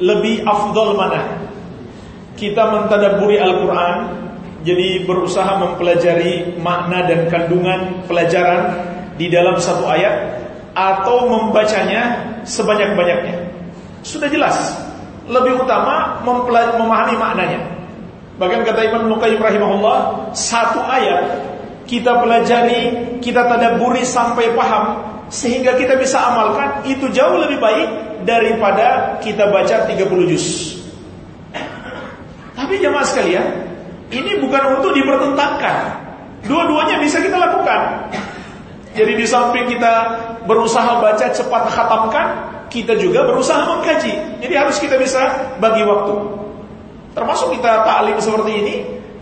[SPEAKER 1] lebih afdol mana? Kita mentadaburi Al-Qur'an, jadi berusaha mempelajari makna dan kandungan pelajaran di dalam satu ayat atau membacanya sebanyak-banyaknya. sudah jelas. Lebih utama memahami maknanya. Bahkan kata Imam Nukayyim rahimahullah, satu ayat kita pelajari, kita tadaburi sampai paham sehingga kita bisa amalkan itu jauh lebih baik daripada kita baca 30 juz. Tapi jemaah sekalian, ini bukan untuk dipertentangkan. Dua-duanya bisa kita lakukan. Jadi di samping kita berusaha baca cepat khatamkan, kita juga berusaha mengkaji. Jadi harus kita bisa bagi waktu. Termasuk kita ta'lim seperti ini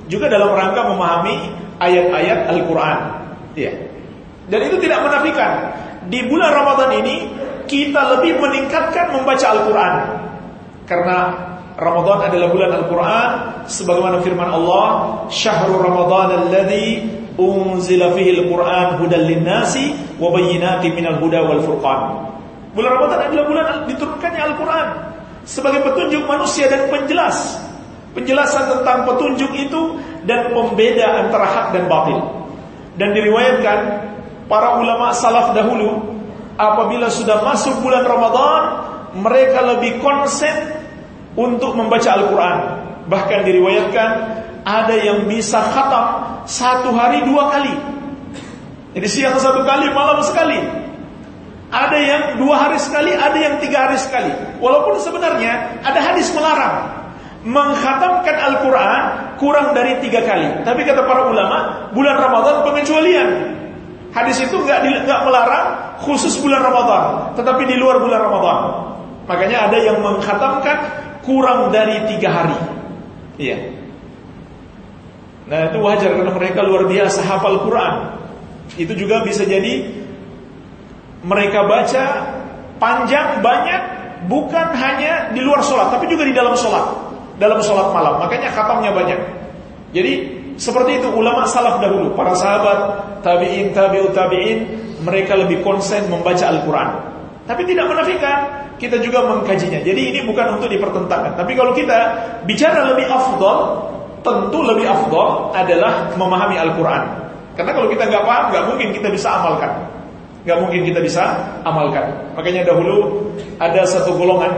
[SPEAKER 1] juga dalam rangka memahami ayat-ayat Al-Qur'an. Ya. Dan itu tidak menafikan di bulan Ramadan ini kita lebih meningkatkan membaca Al-Qur'an. Karena Ramadan adalah bulan Al-Quran sebagaimana firman Allah syahrul Ramadan alladhi unzila fihi al-Quran hudal linnasi wa bayyinatin minal huda wal furqan. Bulan Ramadan adalah bulan diturunkannya Al-Quran sebagai petunjuk manusia dan penjelas. Penjelasan tentang petunjuk itu dan pembeda antara hak dan batil. Dan diriwayatkan para ulama salaf dahulu apabila sudah masuk bulan Ramadan mereka lebih konsen untuk membaca Al-Quran. Bahkan diriwayatkan ada yang bisa khatam satu hari dua kali. Jadi siang satu kali, malam sekali. Ada yang dua hari sekali, ada yang tiga hari sekali. Walaupun sebenarnya ada hadis melarang menghatamkan Al-Quran kurang dari tiga kali. Tapi kata para ulama, bulan Ramadan pengecualian. Hadis itu nggak nggak melarang khusus bulan Ramadan, tetapi di luar bulan Ramadan. Makanya ada yang menghatamkan kurang dari tiga hari. Iya. Nah itu wajar karena mereka luar biasa hafal Quran. Itu juga bisa jadi mereka baca panjang banyak bukan hanya di luar sholat tapi juga di dalam sholat dalam sholat malam makanya khatamnya banyak jadi seperti itu ulama salaf dahulu para sahabat tabiin tabiut tabiin mereka lebih konsen membaca Al-Quran tapi tidak menafikan kita juga mengkajinya. Jadi ini bukan untuk dipertentangkan. Tapi kalau kita bicara lebih afdol, tentu lebih afdol adalah memahami Al-Quran. Karena kalau kita nggak paham, nggak mungkin kita bisa amalkan. Nggak mungkin kita bisa amalkan. Makanya dahulu ada satu golongan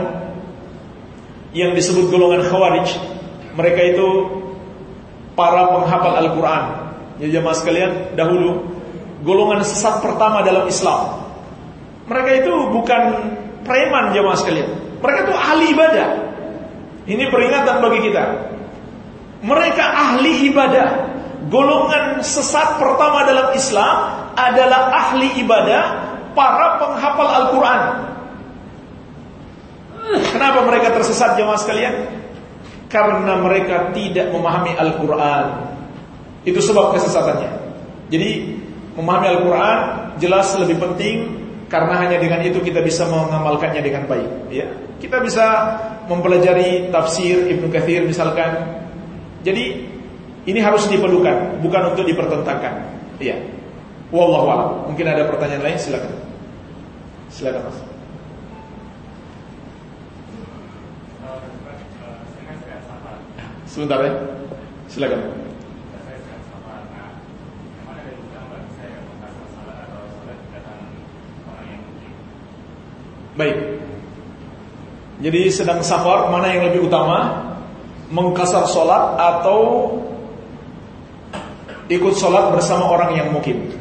[SPEAKER 1] yang disebut golongan Khawarij. Mereka itu para penghafal Al-Quran. Ya jemaah sekalian, dahulu golongan sesat pertama dalam Islam. Mereka itu bukan preman jemaah sekalian. Mereka itu ahli ibadah. Ini peringatan bagi kita. Mereka ahli ibadah. Golongan sesat pertama dalam Islam adalah ahli ibadah para penghafal Al-Quran. Kenapa mereka tersesat jemaah sekalian? Karena mereka tidak memahami Al-Quran. Itu sebab kesesatannya. Jadi memahami Al-Quran jelas lebih penting karena hanya dengan itu kita bisa mengamalkannya dengan baik ya. Kita bisa mempelajari tafsir Ibnu Katsir misalkan. Jadi ini harus diperlukan bukan untuk dipertentangkan ya. Wallahu a'lam. Mungkin ada pertanyaan lain? Silakan. Silakan Mas sebentar ya silakan Baik. Jadi sedang safar mana yang lebih utama? Mengkasar sholat atau ikut sholat bersama orang yang mukim?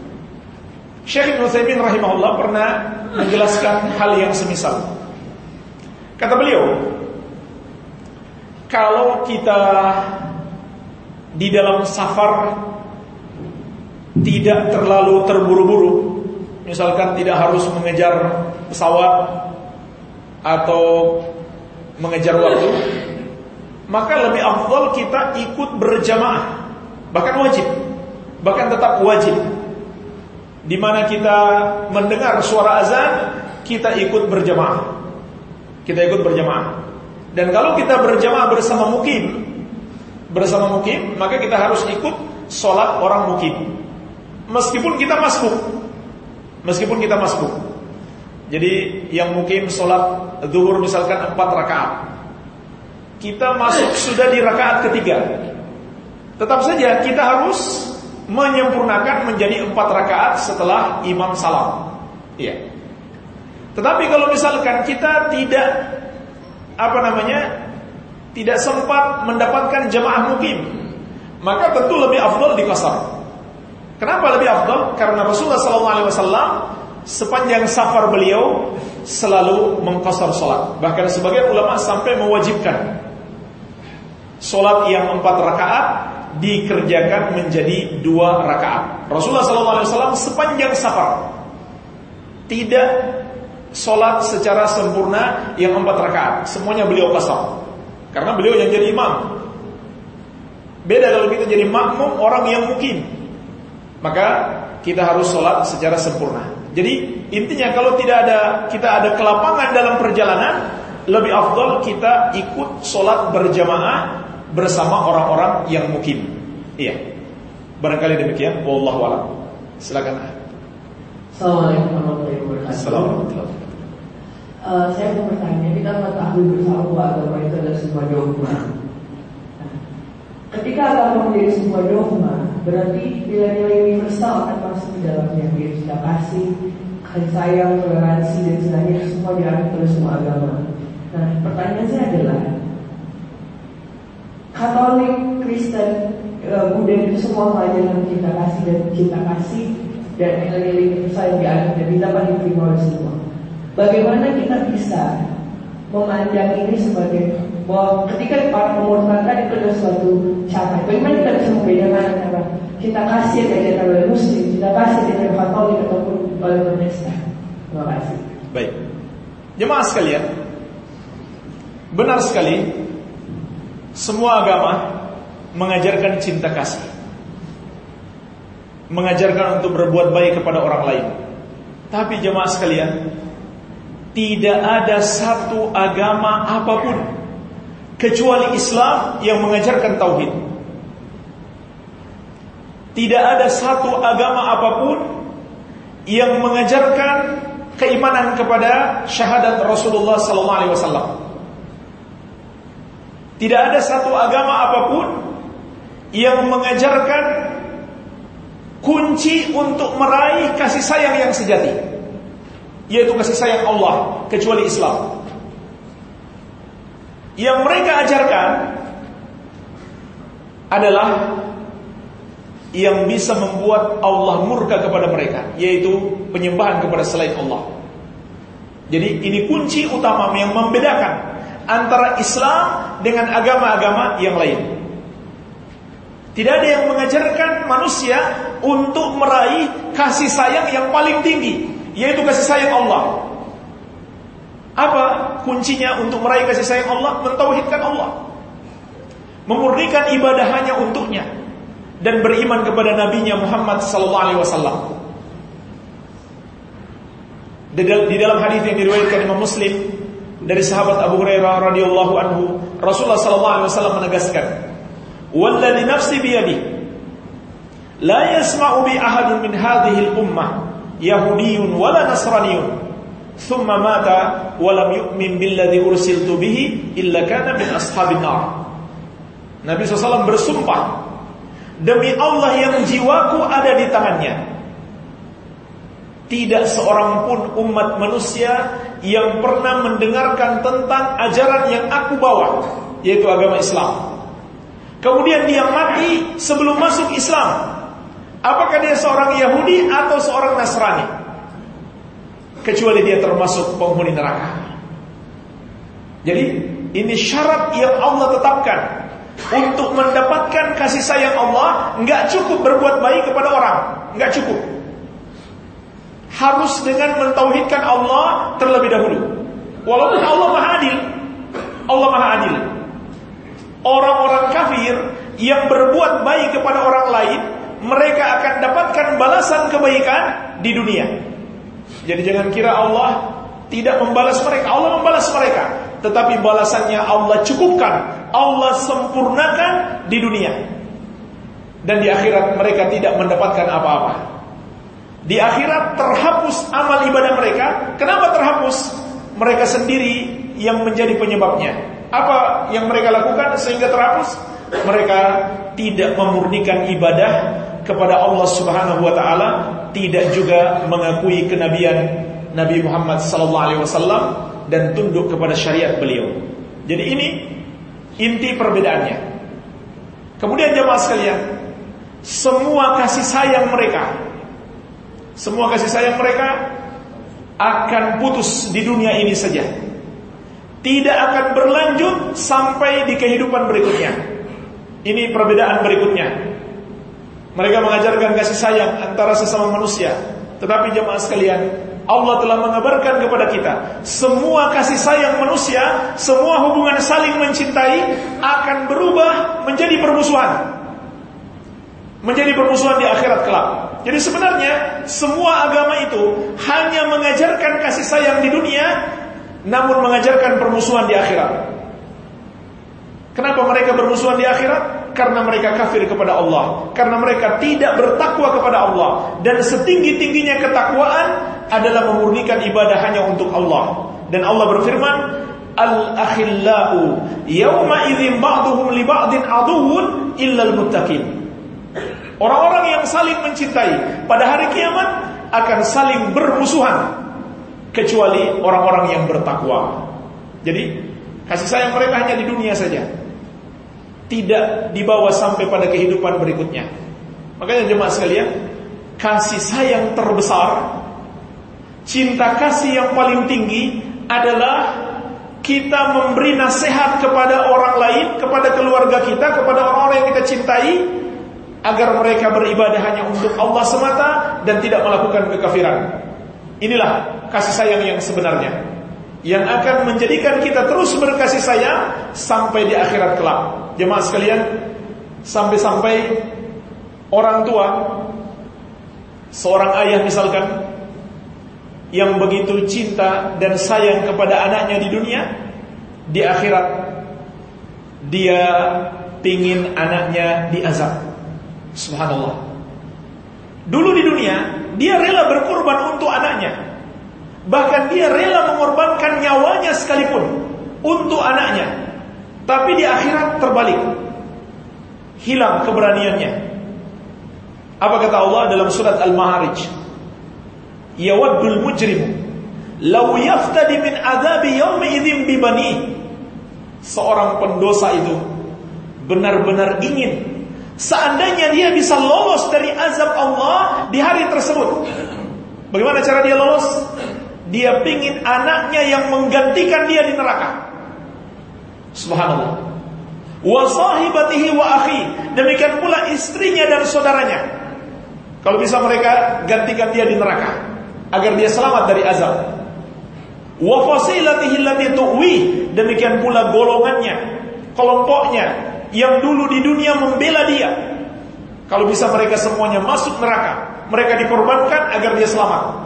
[SPEAKER 1] Syekh Ibn Utsaimin rahimahullah pernah menjelaskan hal yang semisal. Kata beliau, kalau kita di dalam safar tidak terlalu terburu-buru, misalkan tidak harus mengejar pesawat atau mengejar waktu, maka lebih afdal kita ikut berjamaah, bahkan wajib, bahkan tetap wajib. Di mana kita mendengar suara azan, kita ikut berjamaah. Kita ikut berjamaah. Dan kalau kita berjamaah bersama mukim, bersama mukim, maka kita harus ikut sholat orang mukim. Meskipun kita masbuk, meskipun kita masbuk. Jadi yang mungkin sholat zuhur misalkan empat rakaat, kita masuk sudah di rakaat ketiga. Tetap saja kita harus menyempurnakan menjadi empat rakaat setelah imam salam. Iya. Tetapi kalau misalkan kita tidak apa namanya tidak sempat mendapatkan jamaah mukim, maka tentu lebih afdal di kasar. Kenapa lebih afdal? Karena Rasulullah SAW sepanjang safar beliau selalu mengkasar sholat. Bahkan sebagian ulama sampai mewajibkan sholat yang empat rakaat dikerjakan menjadi dua rakaat. Rasulullah SAW sepanjang safar tidak sholat secara sempurna yang empat rakaat. Semuanya beliau kasar. Karena beliau yang jadi imam. Beda kalau kita jadi makmum orang yang mukim. Maka kita harus sholat secara sempurna. Jadi intinya kalau tidak ada kita ada kelapangan dalam perjalanan, lebih afdol kita ikut sholat berjamaah bersama orang-orang yang mukim. Iya. Barangkali demikian. Wallahu a'lam. Silakan.
[SPEAKER 2] Assalamualaikum warahmatullahi wabarakatuh.
[SPEAKER 1] Assalamualaikum.
[SPEAKER 2] Uh, saya mau bertanya, kita mengetahui bersama agama itu adalah sebuah dogma. Ketika agama menjadi sebuah dogma, berarti nilai-nilai universal akan masuk di dalamnya, yaitu cinta kasih, kasih sayang, toleransi, dan sebagainya semua diarahkan oleh semua agama. Nah, pertanyaan saya adalah, Katolik, Kristen, uh, Buddha itu semua mengajarkan cinta kasih dan cinta kasih dan nilai-nilai universal yang diarahkan dan dapat diterima oleh semua. Bagaimana kita bisa memandang ini sebagai bahwa ketika para pemurtadan itu adalah suatu cara. Bagaimana kita bisa membedakan antara kita kasih diajarkan oleh Muslim, kita kasih diajarkan Katolik ataupun oleh Protestan. Terima kasih.
[SPEAKER 1] Baik. Jemaah sekalian, benar sekali semua agama mengajarkan cinta kasih. Mengajarkan untuk berbuat baik kepada orang lain. Tapi jemaah sekalian, tidak ada satu agama apa pun kecuali Islam yang mengajarkan tauhid. Tidak ada satu agama apa pun yang mengajarkan keimanan kepada syahadat Rasulullah sallallahu. Tidak ada satu agama apa pun yang mengajarkan kunci untuk meraih kasih sayang yang sejati yaitu kasih sayang Allah kecuali Islam. Yang mereka ajarkan adalah yang bisa membuat Allah murka kepada mereka, yaitu penyembahan kepada selain Allah. Jadi ini kunci utama yang membedakan antara Islam dengan agama-agama yang lain. Tidak ada yang mengajarkan manusia untuk meraih kasih sayang yang paling tinggi yaitu kasih sayang Allah. Apa kuncinya untuk meraih kasih sayang Allah? Mentauhidkan Allah. Memurnikan ibadah hanya untuknya dan beriman kepada nabinya Muhammad wasallam. Di dalam hadis yang diriwayatkan Imam Muslim dari sahabat Abu Hurairah radhiyallahu anhu, Rasulullah sallallahu alaihi wasallam menegaskan, "Walladzi nafsi biyadi la yasma'u bi ahadin min hadhihi al-ummah Yahudiyun wala Nasraniyun thumma mata wa lam yu'min billadhi ursiltu bihi illa kana min ashabin nar. Nabi SAW bersumpah demi Allah yang jiwaku ada di tangannya. Tidak seorang pun umat manusia yang pernah mendengarkan tentang ajaran yang aku bawa, yaitu agama Islam. Kemudian dia mati sebelum masuk Islam, Apakah dia seorang Yahudi atau seorang Nasrani? Kecuali dia termasuk penghuni neraka. Jadi ini syarat yang Allah tetapkan untuk mendapatkan kasih sayang Allah. Nggak cukup berbuat baik kepada orang, nggak cukup. Harus dengan mentauhidkan Allah terlebih dahulu. Walaupun Allah maha adil, Allah maha adil. Orang-orang kafir yang berbuat baik kepada orang lain mereka akan dapatkan balasan kebaikan di dunia. Jadi jangan kira Allah tidak membalas mereka, Allah membalas mereka, tetapi balasannya Allah cukupkan, Allah sempurnakan di dunia. Dan di akhirat mereka tidak mendapatkan apa-apa. Di akhirat terhapus amal ibadah mereka. Kenapa terhapus? Mereka sendiri yang menjadi penyebabnya. Apa yang mereka lakukan sehingga terhapus? Mereka tidak memurnikan ibadah kepada Allah Subhanahu wa taala, tidak juga mengakui kenabian Nabi Muhammad sallallahu alaihi wasallam dan tunduk kepada syariat beliau. Jadi ini inti perbedaannya. Kemudian jemaah sekalian, semua kasih sayang mereka, semua kasih sayang mereka akan putus di dunia ini saja. Tidak akan berlanjut sampai di kehidupan berikutnya. Ini perbedaan berikutnya. Mereka mengajarkan kasih sayang antara sesama manusia. Tetapi jemaah sekalian, Allah telah mengabarkan kepada kita semua kasih sayang manusia, semua hubungan saling mencintai akan berubah menjadi permusuhan. Menjadi permusuhan di akhirat kelak. Jadi sebenarnya semua agama itu hanya mengajarkan kasih sayang di dunia namun mengajarkan permusuhan di akhirat. Kenapa mereka bermusuhan di akhirat? Karena mereka kafir kepada Allah, karena mereka tidak bertakwa kepada Allah dan setinggi-tingginya ketakwaan adalah memurnikan ibadah hanya untuk Allah. Dan Allah berfirman, Al-akhillau yawma idzin ba'duhum li ba'din aduwwun illa al-muttaqin. Orang-orang yang saling mencintai pada hari kiamat akan saling bermusuhan kecuali orang-orang yang bertakwa. Jadi kasih sayang mereka hanya di dunia saja. Tidak dibawa sampai pada kehidupan berikutnya. Makanya jemaah sekalian, kasih sayang terbesar Cinta kasih yang paling tinggi adalah kita memberi nasihat kepada orang lain, kepada keluarga kita, kepada orang-orang yang kita cintai agar mereka beribadah hanya untuk Allah semata dan tidak melakukan kekafiran. Inilah kasih sayang yang sebenarnya yang akan menjadikan kita terus berkasih sayang sampai di akhirat kelak. Jemaah sekalian, sampai-sampai orang tua seorang ayah misalkan yang begitu cinta dan sayang kepada anaknya di dunia, di akhirat dia pingin anaknya diazab. Subhanallah. Dulu di dunia dia rela berkorban untuk anaknya. Bahkan dia rela mengorbankan nyawanya sekalipun untuk anaknya. Tapi di akhirat terbalik. Hilang keberaniannya. Apa kata Allah dalam surat Al-Ma'arij? yawaddul mujrimu law yaftadi min adzabi yaumi idzin bibani seorang pendosa itu benar-benar ingin seandainya dia bisa lolos dari azab Allah di hari tersebut bagaimana cara dia lolos dia pingin anaknya yang menggantikan dia di neraka subhanallah wa sahibatihi wa akhi demikian pula istrinya dan saudaranya kalau bisa mereka gantikan dia di neraka agar dia selamat dari azab. Wa fasilatihi allati tuwi, demikian pula golongannya, kelompoknya yang dulu di dunia membela dia. Kalau bisa mereka semuanya masuk neraka, mereka dikorbankan agar dia selamat.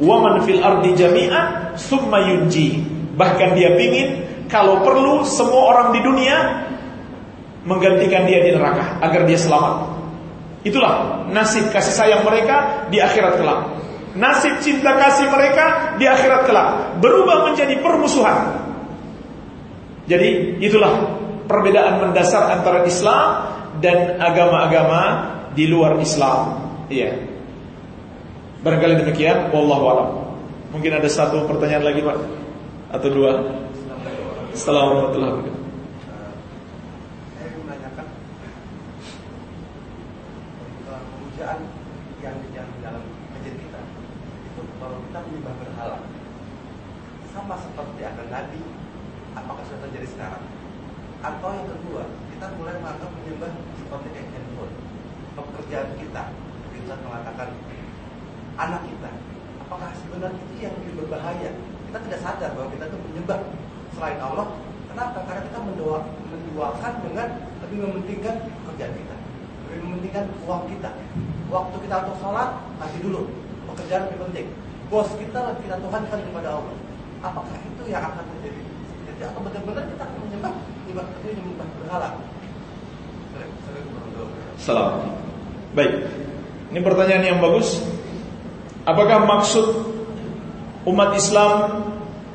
[SPEAKER 1] Wa man fil ardi jami'an summa yunji. Bahkan dia pingin kalau perlu semua orang di dunia menggantikan dia di neraka agar dia selamat. Itulah nasib kasih sayang mereka di akhirat kelak nasib cinta kasih mereka di akhirat kelak berubah menjadi permusuhan. Jadi itulah perbedaan mendasar antara Islam dan agama-agama di luar Islam. Iya. Barangkali demikian, wallahu alam. Mungkin ada satu pertanyaan lagi, Pak? Atau dua? Assalamualaikum warahmatullahi wabarakatuh.
[SPEAKER 3] sama seperti akan Nabi apakah sudah terjadi sekarang atau yang kedua kita mulai menganggap menyembah seperti handphone pekerjaan kita kita mengatakan anak kita. Apakah sebenarnya itu yang lebih berbahaya? Kita tidak sadar bahwa kita itu menyembah selain Allah. Kenapa? Karena kita mendoa menduakan dengan lebih mementingkan pekerjaan kita lebih mementingkan uang kita. Waktu kita untuk sholat masih dulu. Pekerjaan lebih penting. Bos kita kita tuhankan kepada Allah. Apakah itu yang akan terjadi jadi atau benar-benar kita akan menyembah? Menyembah menyembah berhala.
[SPEAKER 1] Salam. Baik. Ini pertanyaan yang bagus. Apakah maksud umat Islam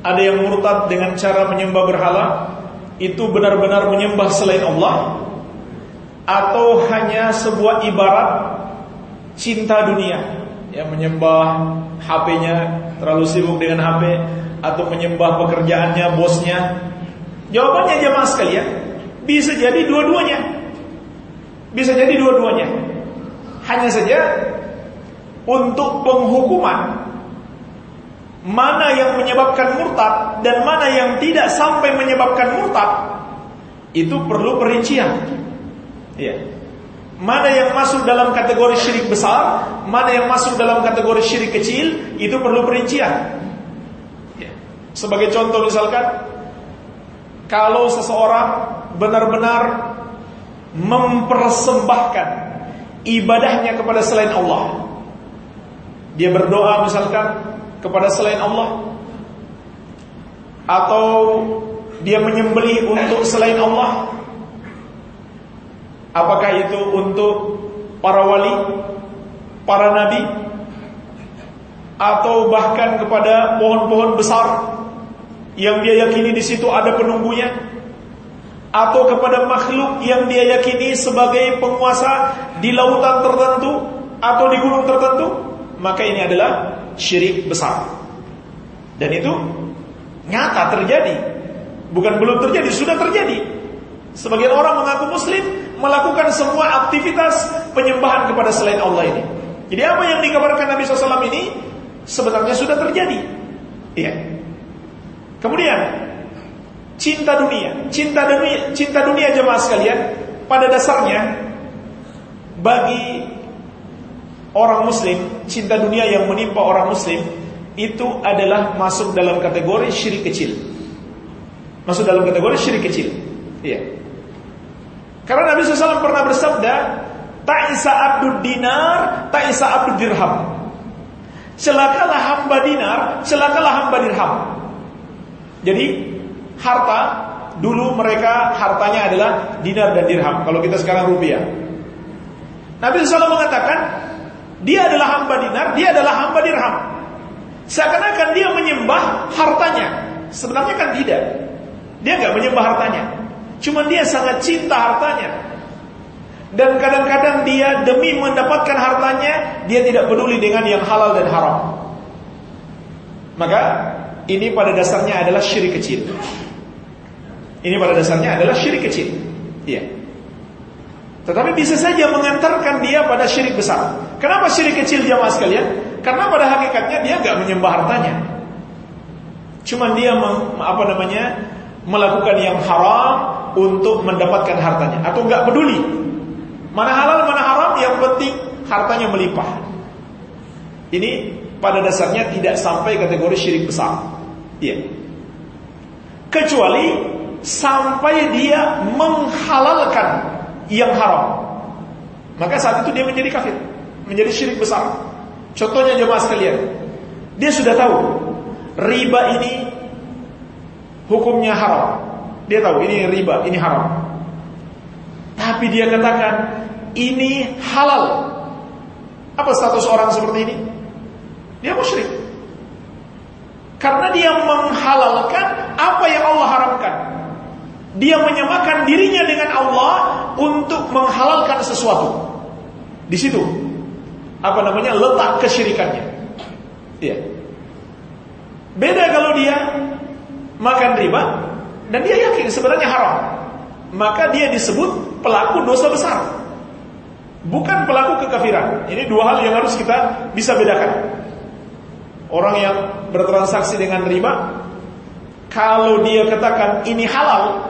[SPEAKER 1] ada yang murtad dengan cara menyembah berhala? Itu benar-benar menyembah selain Allah atau hanya sebuah ibarat cinta dunia yang menyembah HP-nya terlalu sibuk dengan HP atau menyembah pekerjaannya bosnya Jawabannya jemaah sekalian, bisa jadi dua-duanya. Bisa jadi dua-duanya. Hanya saja untuk penghukuman mana yang menyebabkan murtad dan mana yang tidak sampai menyebabkan murtad itu perlu perincian. Ya. Mana yang masuk dalam kategori syirik besar, mana yang masuk dalam kategori syirik kecil, itu perlu perincian. Ya. Sebagai contoh misalkan, kalau seseorang benar-benar mempersembahkan ibadahnya kepada selain Allah, dia berdoa misalkan kepada selain Allah, atau dia menyembelih untuk selain Allah, Apakah itu untuk para wali, para nabi, atau bahkan kepada pohon-pohon besar yang dia yakini di situ ada penunggunya, atau kepada makhluk yang dia yakini sebagai penguasa di lautan tertentu atau di gunung tertentu, maka ini adalah syirik besar. Dan itu nyata terjadi, bukan belum terjadi, sudah terjadi. Sebagian orang mengaku muslim, melakukan semua aktivitas penyembahan kepada selain Allah ini. Jadi apa yang dikabarkan Nabi SAW ini sebenarnya sudah terjadi. Iya. Kemudian cinta dunia, cinta dunia, cinta dunia jemaah sekalian, pada dasarnya bagi orang muslim, cinta dunia yang menimpa orang muslim itu adalah masuk dalam kategori syirik kecil. Masuk dalam kategori syirik kecil. Iya. Karena Nabi SAW pernah bersabda, Ta'isa abdud dinar, ta'isa abdud dirham. Celakalah hamba dinar, celakalah hamba dirham. Jadi harta dulu mereka hartanya adalah dinar dan dirham. Kalau kita sekarang rupiah. Nabi SAW mengatakan dia adalah hamba dinar, dia adalah hamba dirham. Seakan-akan dia menyembah hartanya. Sebenarnya kan tidak. Dia nggak menyembah hartanya. Cuma dia sangat cinta hartanya. Dan kadang-kadang dia demi mendapatkan hartanya, dia tidak peduli dengan yang halal dan haram. Maka ini pada dasarnya adalah syirik kecil. Ini pada dasarnya adalah syirik kecil. Iya. Tetapi bisa saja mengantarkan dia pada syirik besar. Kenapa syirik kecil jamaah sekalian? Karena pada hakikatnya dia nggak menyembah hartanya. Cuma dia apa namanya melakukan yang haram untuk mendapatkan hartanya. Atau nggak peduli. Mana halal mana haram yang penting hartanya melimpah. Ini pada dasarnya tidak sampai kategori syirik besar. Iya. Kecuali sampai dia menghalalkan yang haram. Maka saat itu dia menjadi kafir menjadi syirik besar contohnya jemaah sekalian dia sudah tahu riba ini hukumnya haram dia tahu ini riba, ini haram. Tapi dia katakan ini halal. Apa status orang seperti ini? Dia musyrik. Karena dia menghalalkan apa yang Allah haramkan. Dia menyamakan dirinya dengan Allah untuk menghalalkan sesuatu. Di situ apa namanya letak kesyirikannya. Iya. Beda kalau dia makan riba, dan dia yakin sebenarnya haram, maka dia disebut pelaku dosa besar. Bukan pelaku kekafiran. Ini dua hal yang harus kita bisa bedakan. Orang yang bertransaksi dengan riba, kalau dia katakan ini halal,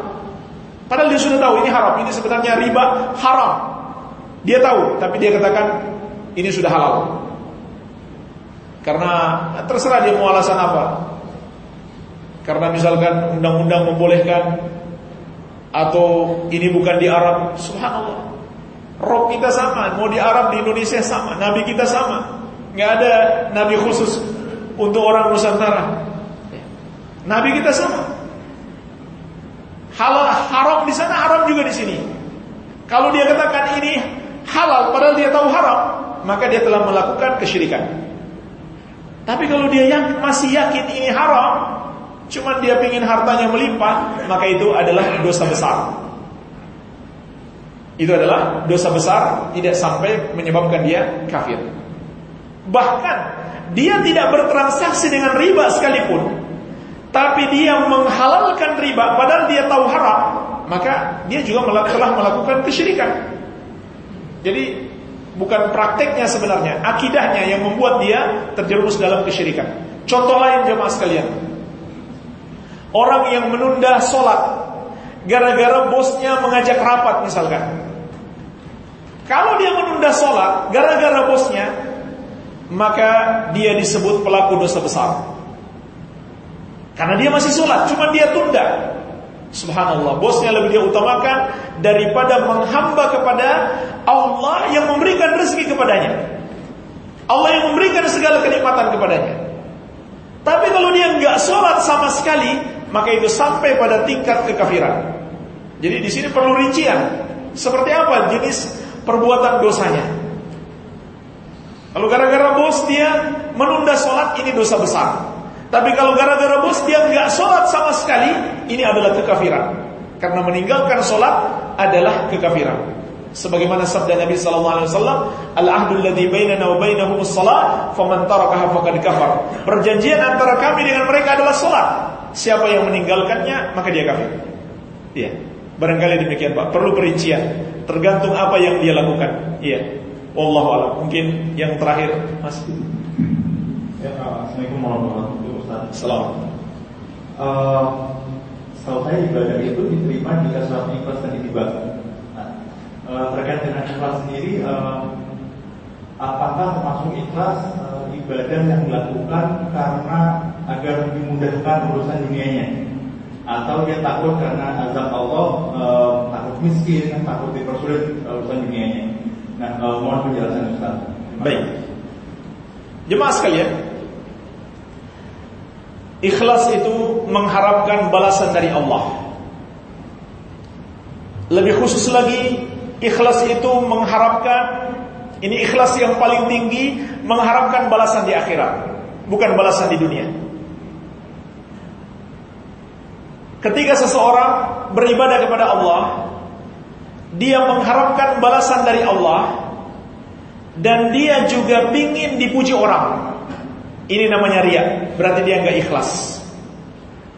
[SPEAKER 1] padahal dia sudah tahu ini haram, ini sebenarnya riba haram. Dia tahu, tapi dia katakan ini sudah halal. Karena terserah dia mau alasan apa. Karena misalkan undang-undang membolehkan atau ini bukan di Arab, subhanallah. Roh kita sama, mau di Arab di Indonesia sama, nabi kita sama. nggak ada nabi khusus untuk orang Nusantara. Nabi kita sama. Halal haram di sana, haram juga di sini. Kalau dia katakan ini halal padahal dia tahu haram, maka dia telah melakukan kesyirikan. Tapi kalau dia yang masih yakin ini haram, Cuma dia ingin hartanya melimpah, maka itu adalah dosa besar. Itu adalah dosa besar, tidak sampai menyebabkan dia kafir. Bahkan dia tidak bertransaksi dengan riba sekalipun. tapi dia menghalalkan riba padahal dia tahu haram, maka dia juga telah melakukan kesyirikan. Jadi bukan prakteknya sebenarnya, akidahnya yang membuat dia terjerumus dalam kesyirikan. Contoh lain jemaah sekalian. Orang yang menunda sholat gara-gara bosnya mengajak rapat misalkan. Kalau dia menunda sholat gara-gara bosnya, maka dia disebut pelaku dosa besar. Karena dia masih sholat, cuma dia tunda. Subhanallah, bosnya lebih dia utamakan daripada menghamba kepada Allah yang memberikan rezeki kepadanya. Allah yang memberikan segala kenikmatan kepadanya. Tapi kalau dia nggak sholat sama sekali, maka itu sampai pada tingkat kekafiran. Jadi di sini perlu rincian. Seperti apa jenis perbuatan dosanya? Kalau gara-gara bos dia menunda sholat, ini dosa besar. Tapi kalau gara-gara bos dia nggak sholat sama sekali, ini adalah kekafiran. Karena meninggalkan sholat adalah kekafiran. Sebagaimana sabda Nabi sallallahu alaihi wasallam, "Al-ahdu alladhi bainana wa as-shalah, faman tarakaha kafar." Perjanjian antara kami dengan mereka adalah salat. Siapa yang meninggalkannya, maka dia kafir. Iya. Barangkali demikian, Pak. Perlu perincian, tergantung apa yang dia lakukan. Iya. Wallahu a'lam. Mungkin yang terakhir, Mas.
[SPEAKER 4] Ya, Assalamualaikum warahmatullahi wabarakatuh.
[SPEAKER 1] Salam.
[SPEAKER 4] Uh, setahu saya ibadah itu diterima jika suatu ikhlas dan itibar. Nah, uh, terkait dengan ikhlas sendiri, uh, apakah termasuk ikhlas uh, ibadah yang dilakukan karena agar dimudahkan urusan dunianya? Atau dia takut karena azab Allah, uh, takut miskin, takut dipersulit urusan dunianya? Nah, uh, mohon penjelasan Ustaz.
[SPEAKER 1] Baik. Jemaah sekalian, Ikhlas itu mengharapkan balasan dari Allah. Lebih khusus lagi, ikhlas itu mengharapkan ini ikhlas yang paling tinggi mengharapkan balasan di akhirat, bukan balasan di dunia. Ketika seseorang beribadah kepada Allah, dia mengharapkan balasan dari Allah dan dia juga ingin dipuji orang. Ini namanya ria, berarti dia nggak ikhlas.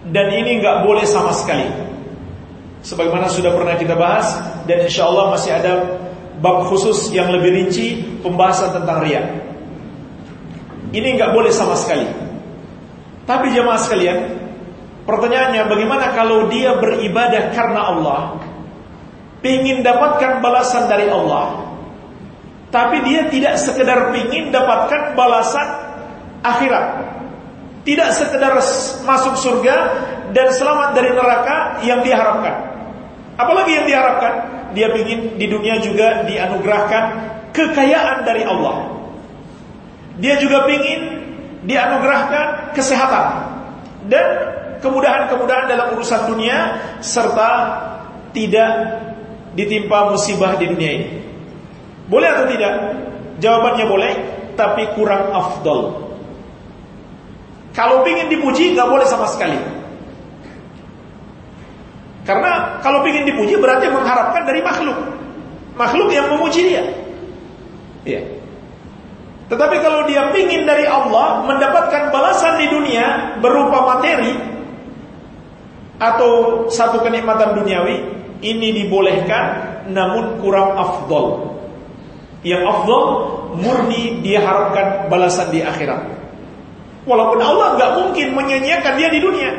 [SPEAKER 1] Dan ini nggak boleh sama sekali. Sebagaimana sudah pernah kita bahas dan insya Allah masih ada bab khusus yang lebih rinci pembahasan tentang ria. Ini nggak boleh sama sekali. Tapi jemaah sekalian, pertanyaannya bagaimana kalau dia beribadah karena Allah, ingin dapatkan balasan dari Allah, tapi dia tidak sekedar ingin dapatkan balasan akhirat. Tidak sekedar masuk surga dan selamat dari neraka yang diharapkan. Apalagi yang diharapkan? Dia ingin di dunia juga dianugerahkan kekayaan dari Allah. Dia juga ingin dianugerahkan kesehatan dan kemudahan-kemudahan dalam urusan dunia serta tidak ditimpa musibah di dunia ini. Boleh atau tidak? Jawabannya boleh, tapi kurang afdol. Kalau ingin dipuji nggak boleh sama sekali. Karena kalau ingin dipuji berarti mengharapkan dari makhluk. Makhluk yang memuji dia. Iya. Tetapi kalau dia ingin dari Allah mendapatkan balasan di dunia berupa materi atau satu kenikmatan duniawi, ini dibolehkan namun kurang afdol. Yang afdol murni dia harapkan balasan di akhirat. Walaupun Allah nggak mungkin menyanyiakan dia di dunia.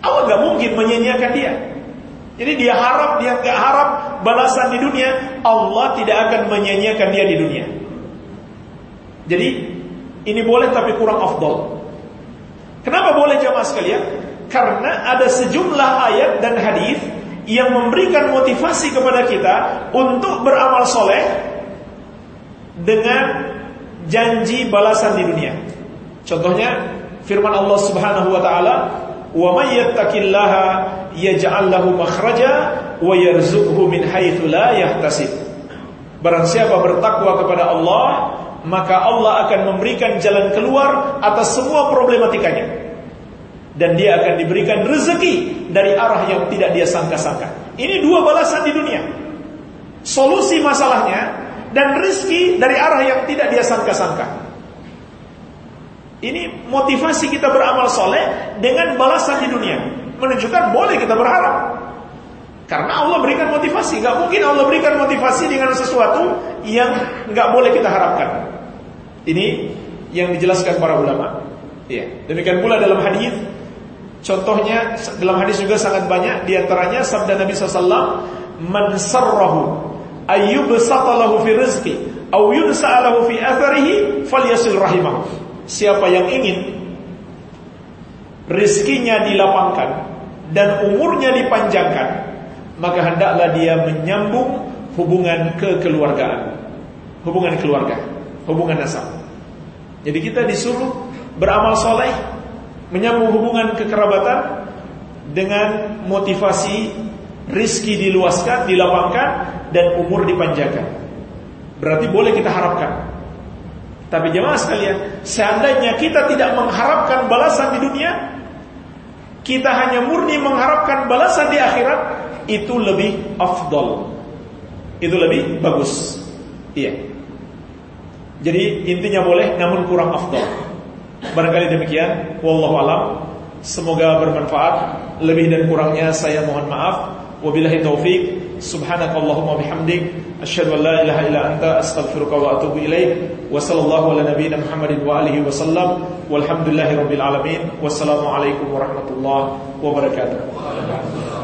[SPEAKER 1] Allah nggak mungkin menyanyiakan dia. Jadi dia harap, dia nggak harap balasan di dunia. Allah tidak akan menyanyiakan dia di dunia. Jadi ini boleh tapi kurang afdol. Kenapa boleh jamaah sekalian? Karena ada sejumlah ayat dan hadis yang memberikan motivasi kepada kita untuk beramal soleh dengan janji balasan di dunia. Contohnya firman Allah Subhanahu wa taala, "Wa may yattaqillaha yaj'al lahu makhraja wa yarzuqhu min haitsu la yahtasib." Barang siapa bertakwa kepada Allah, maka Allah akan memberikan jalan keluar atas semua problematikanya. Dan dia akan diberikan rezeki dari arah yang tidak dia sangka-sangka. Ini dua balasan di dunia. Solusi masalahnya dan rezeki dari arah yang tidak dia sangka-sangka. Ini motivasi kita beramal soleh dengan balasan di dunia. Menunjukkan boleh kita berharap. Karena Allah berikan motivasi. Gak mungkin Allah berikan motivasi dengan sesuatu yang gak boleh kita harapkan. Ini yang dijelaskan para ulama. Ya. Demikian pula dalam hadis. Contohnya dalam hadis juga sangat banyak. Di antaranya sabda Nabi SAW. Man sarrahu ayyubsatalahu fi rizki. Au yunsa'alahu fi atharihi falyasil rahimahu siapa yang ingin rizkinya dilapangkan dan umurnya dipanjangkan, maka hendaklah dia menyambung hubungan kekeluargaan, hubungan keluarga, hubungan nasab. Jadi kita disuruh beramal soleh, menyambung hubungan kekerabatan dengan motivasi rizki diluaskan, dilapangkan, dan umur dipanjangkan. Berarti boleh kita harapkan tapi jemaah sekalian, seandainya kita tidak mengharapkan balasan di dunia, kita hanya murni mengharapkan balasan di akhirat, itu lebih afdol. Itu lebih bagus. Iya. Jadi intinya boleh namun kurang afdol. Barangkali demikian, wallahu alam. Semoga bermanfaat. Lebih dan kurangnya saya mohon maaf. Wabillahi taufik. Subhanakallahumma bihamdik asyhadu an la ilaha illa anta astaghfiruka wa atubu ilaik. Wa sallallahu ala nabiyyina Muhammadin wa alihi wa sallam. Walhamdulillahi alamin. Wassalamu alaikum warahmatullahi wabarakatuh.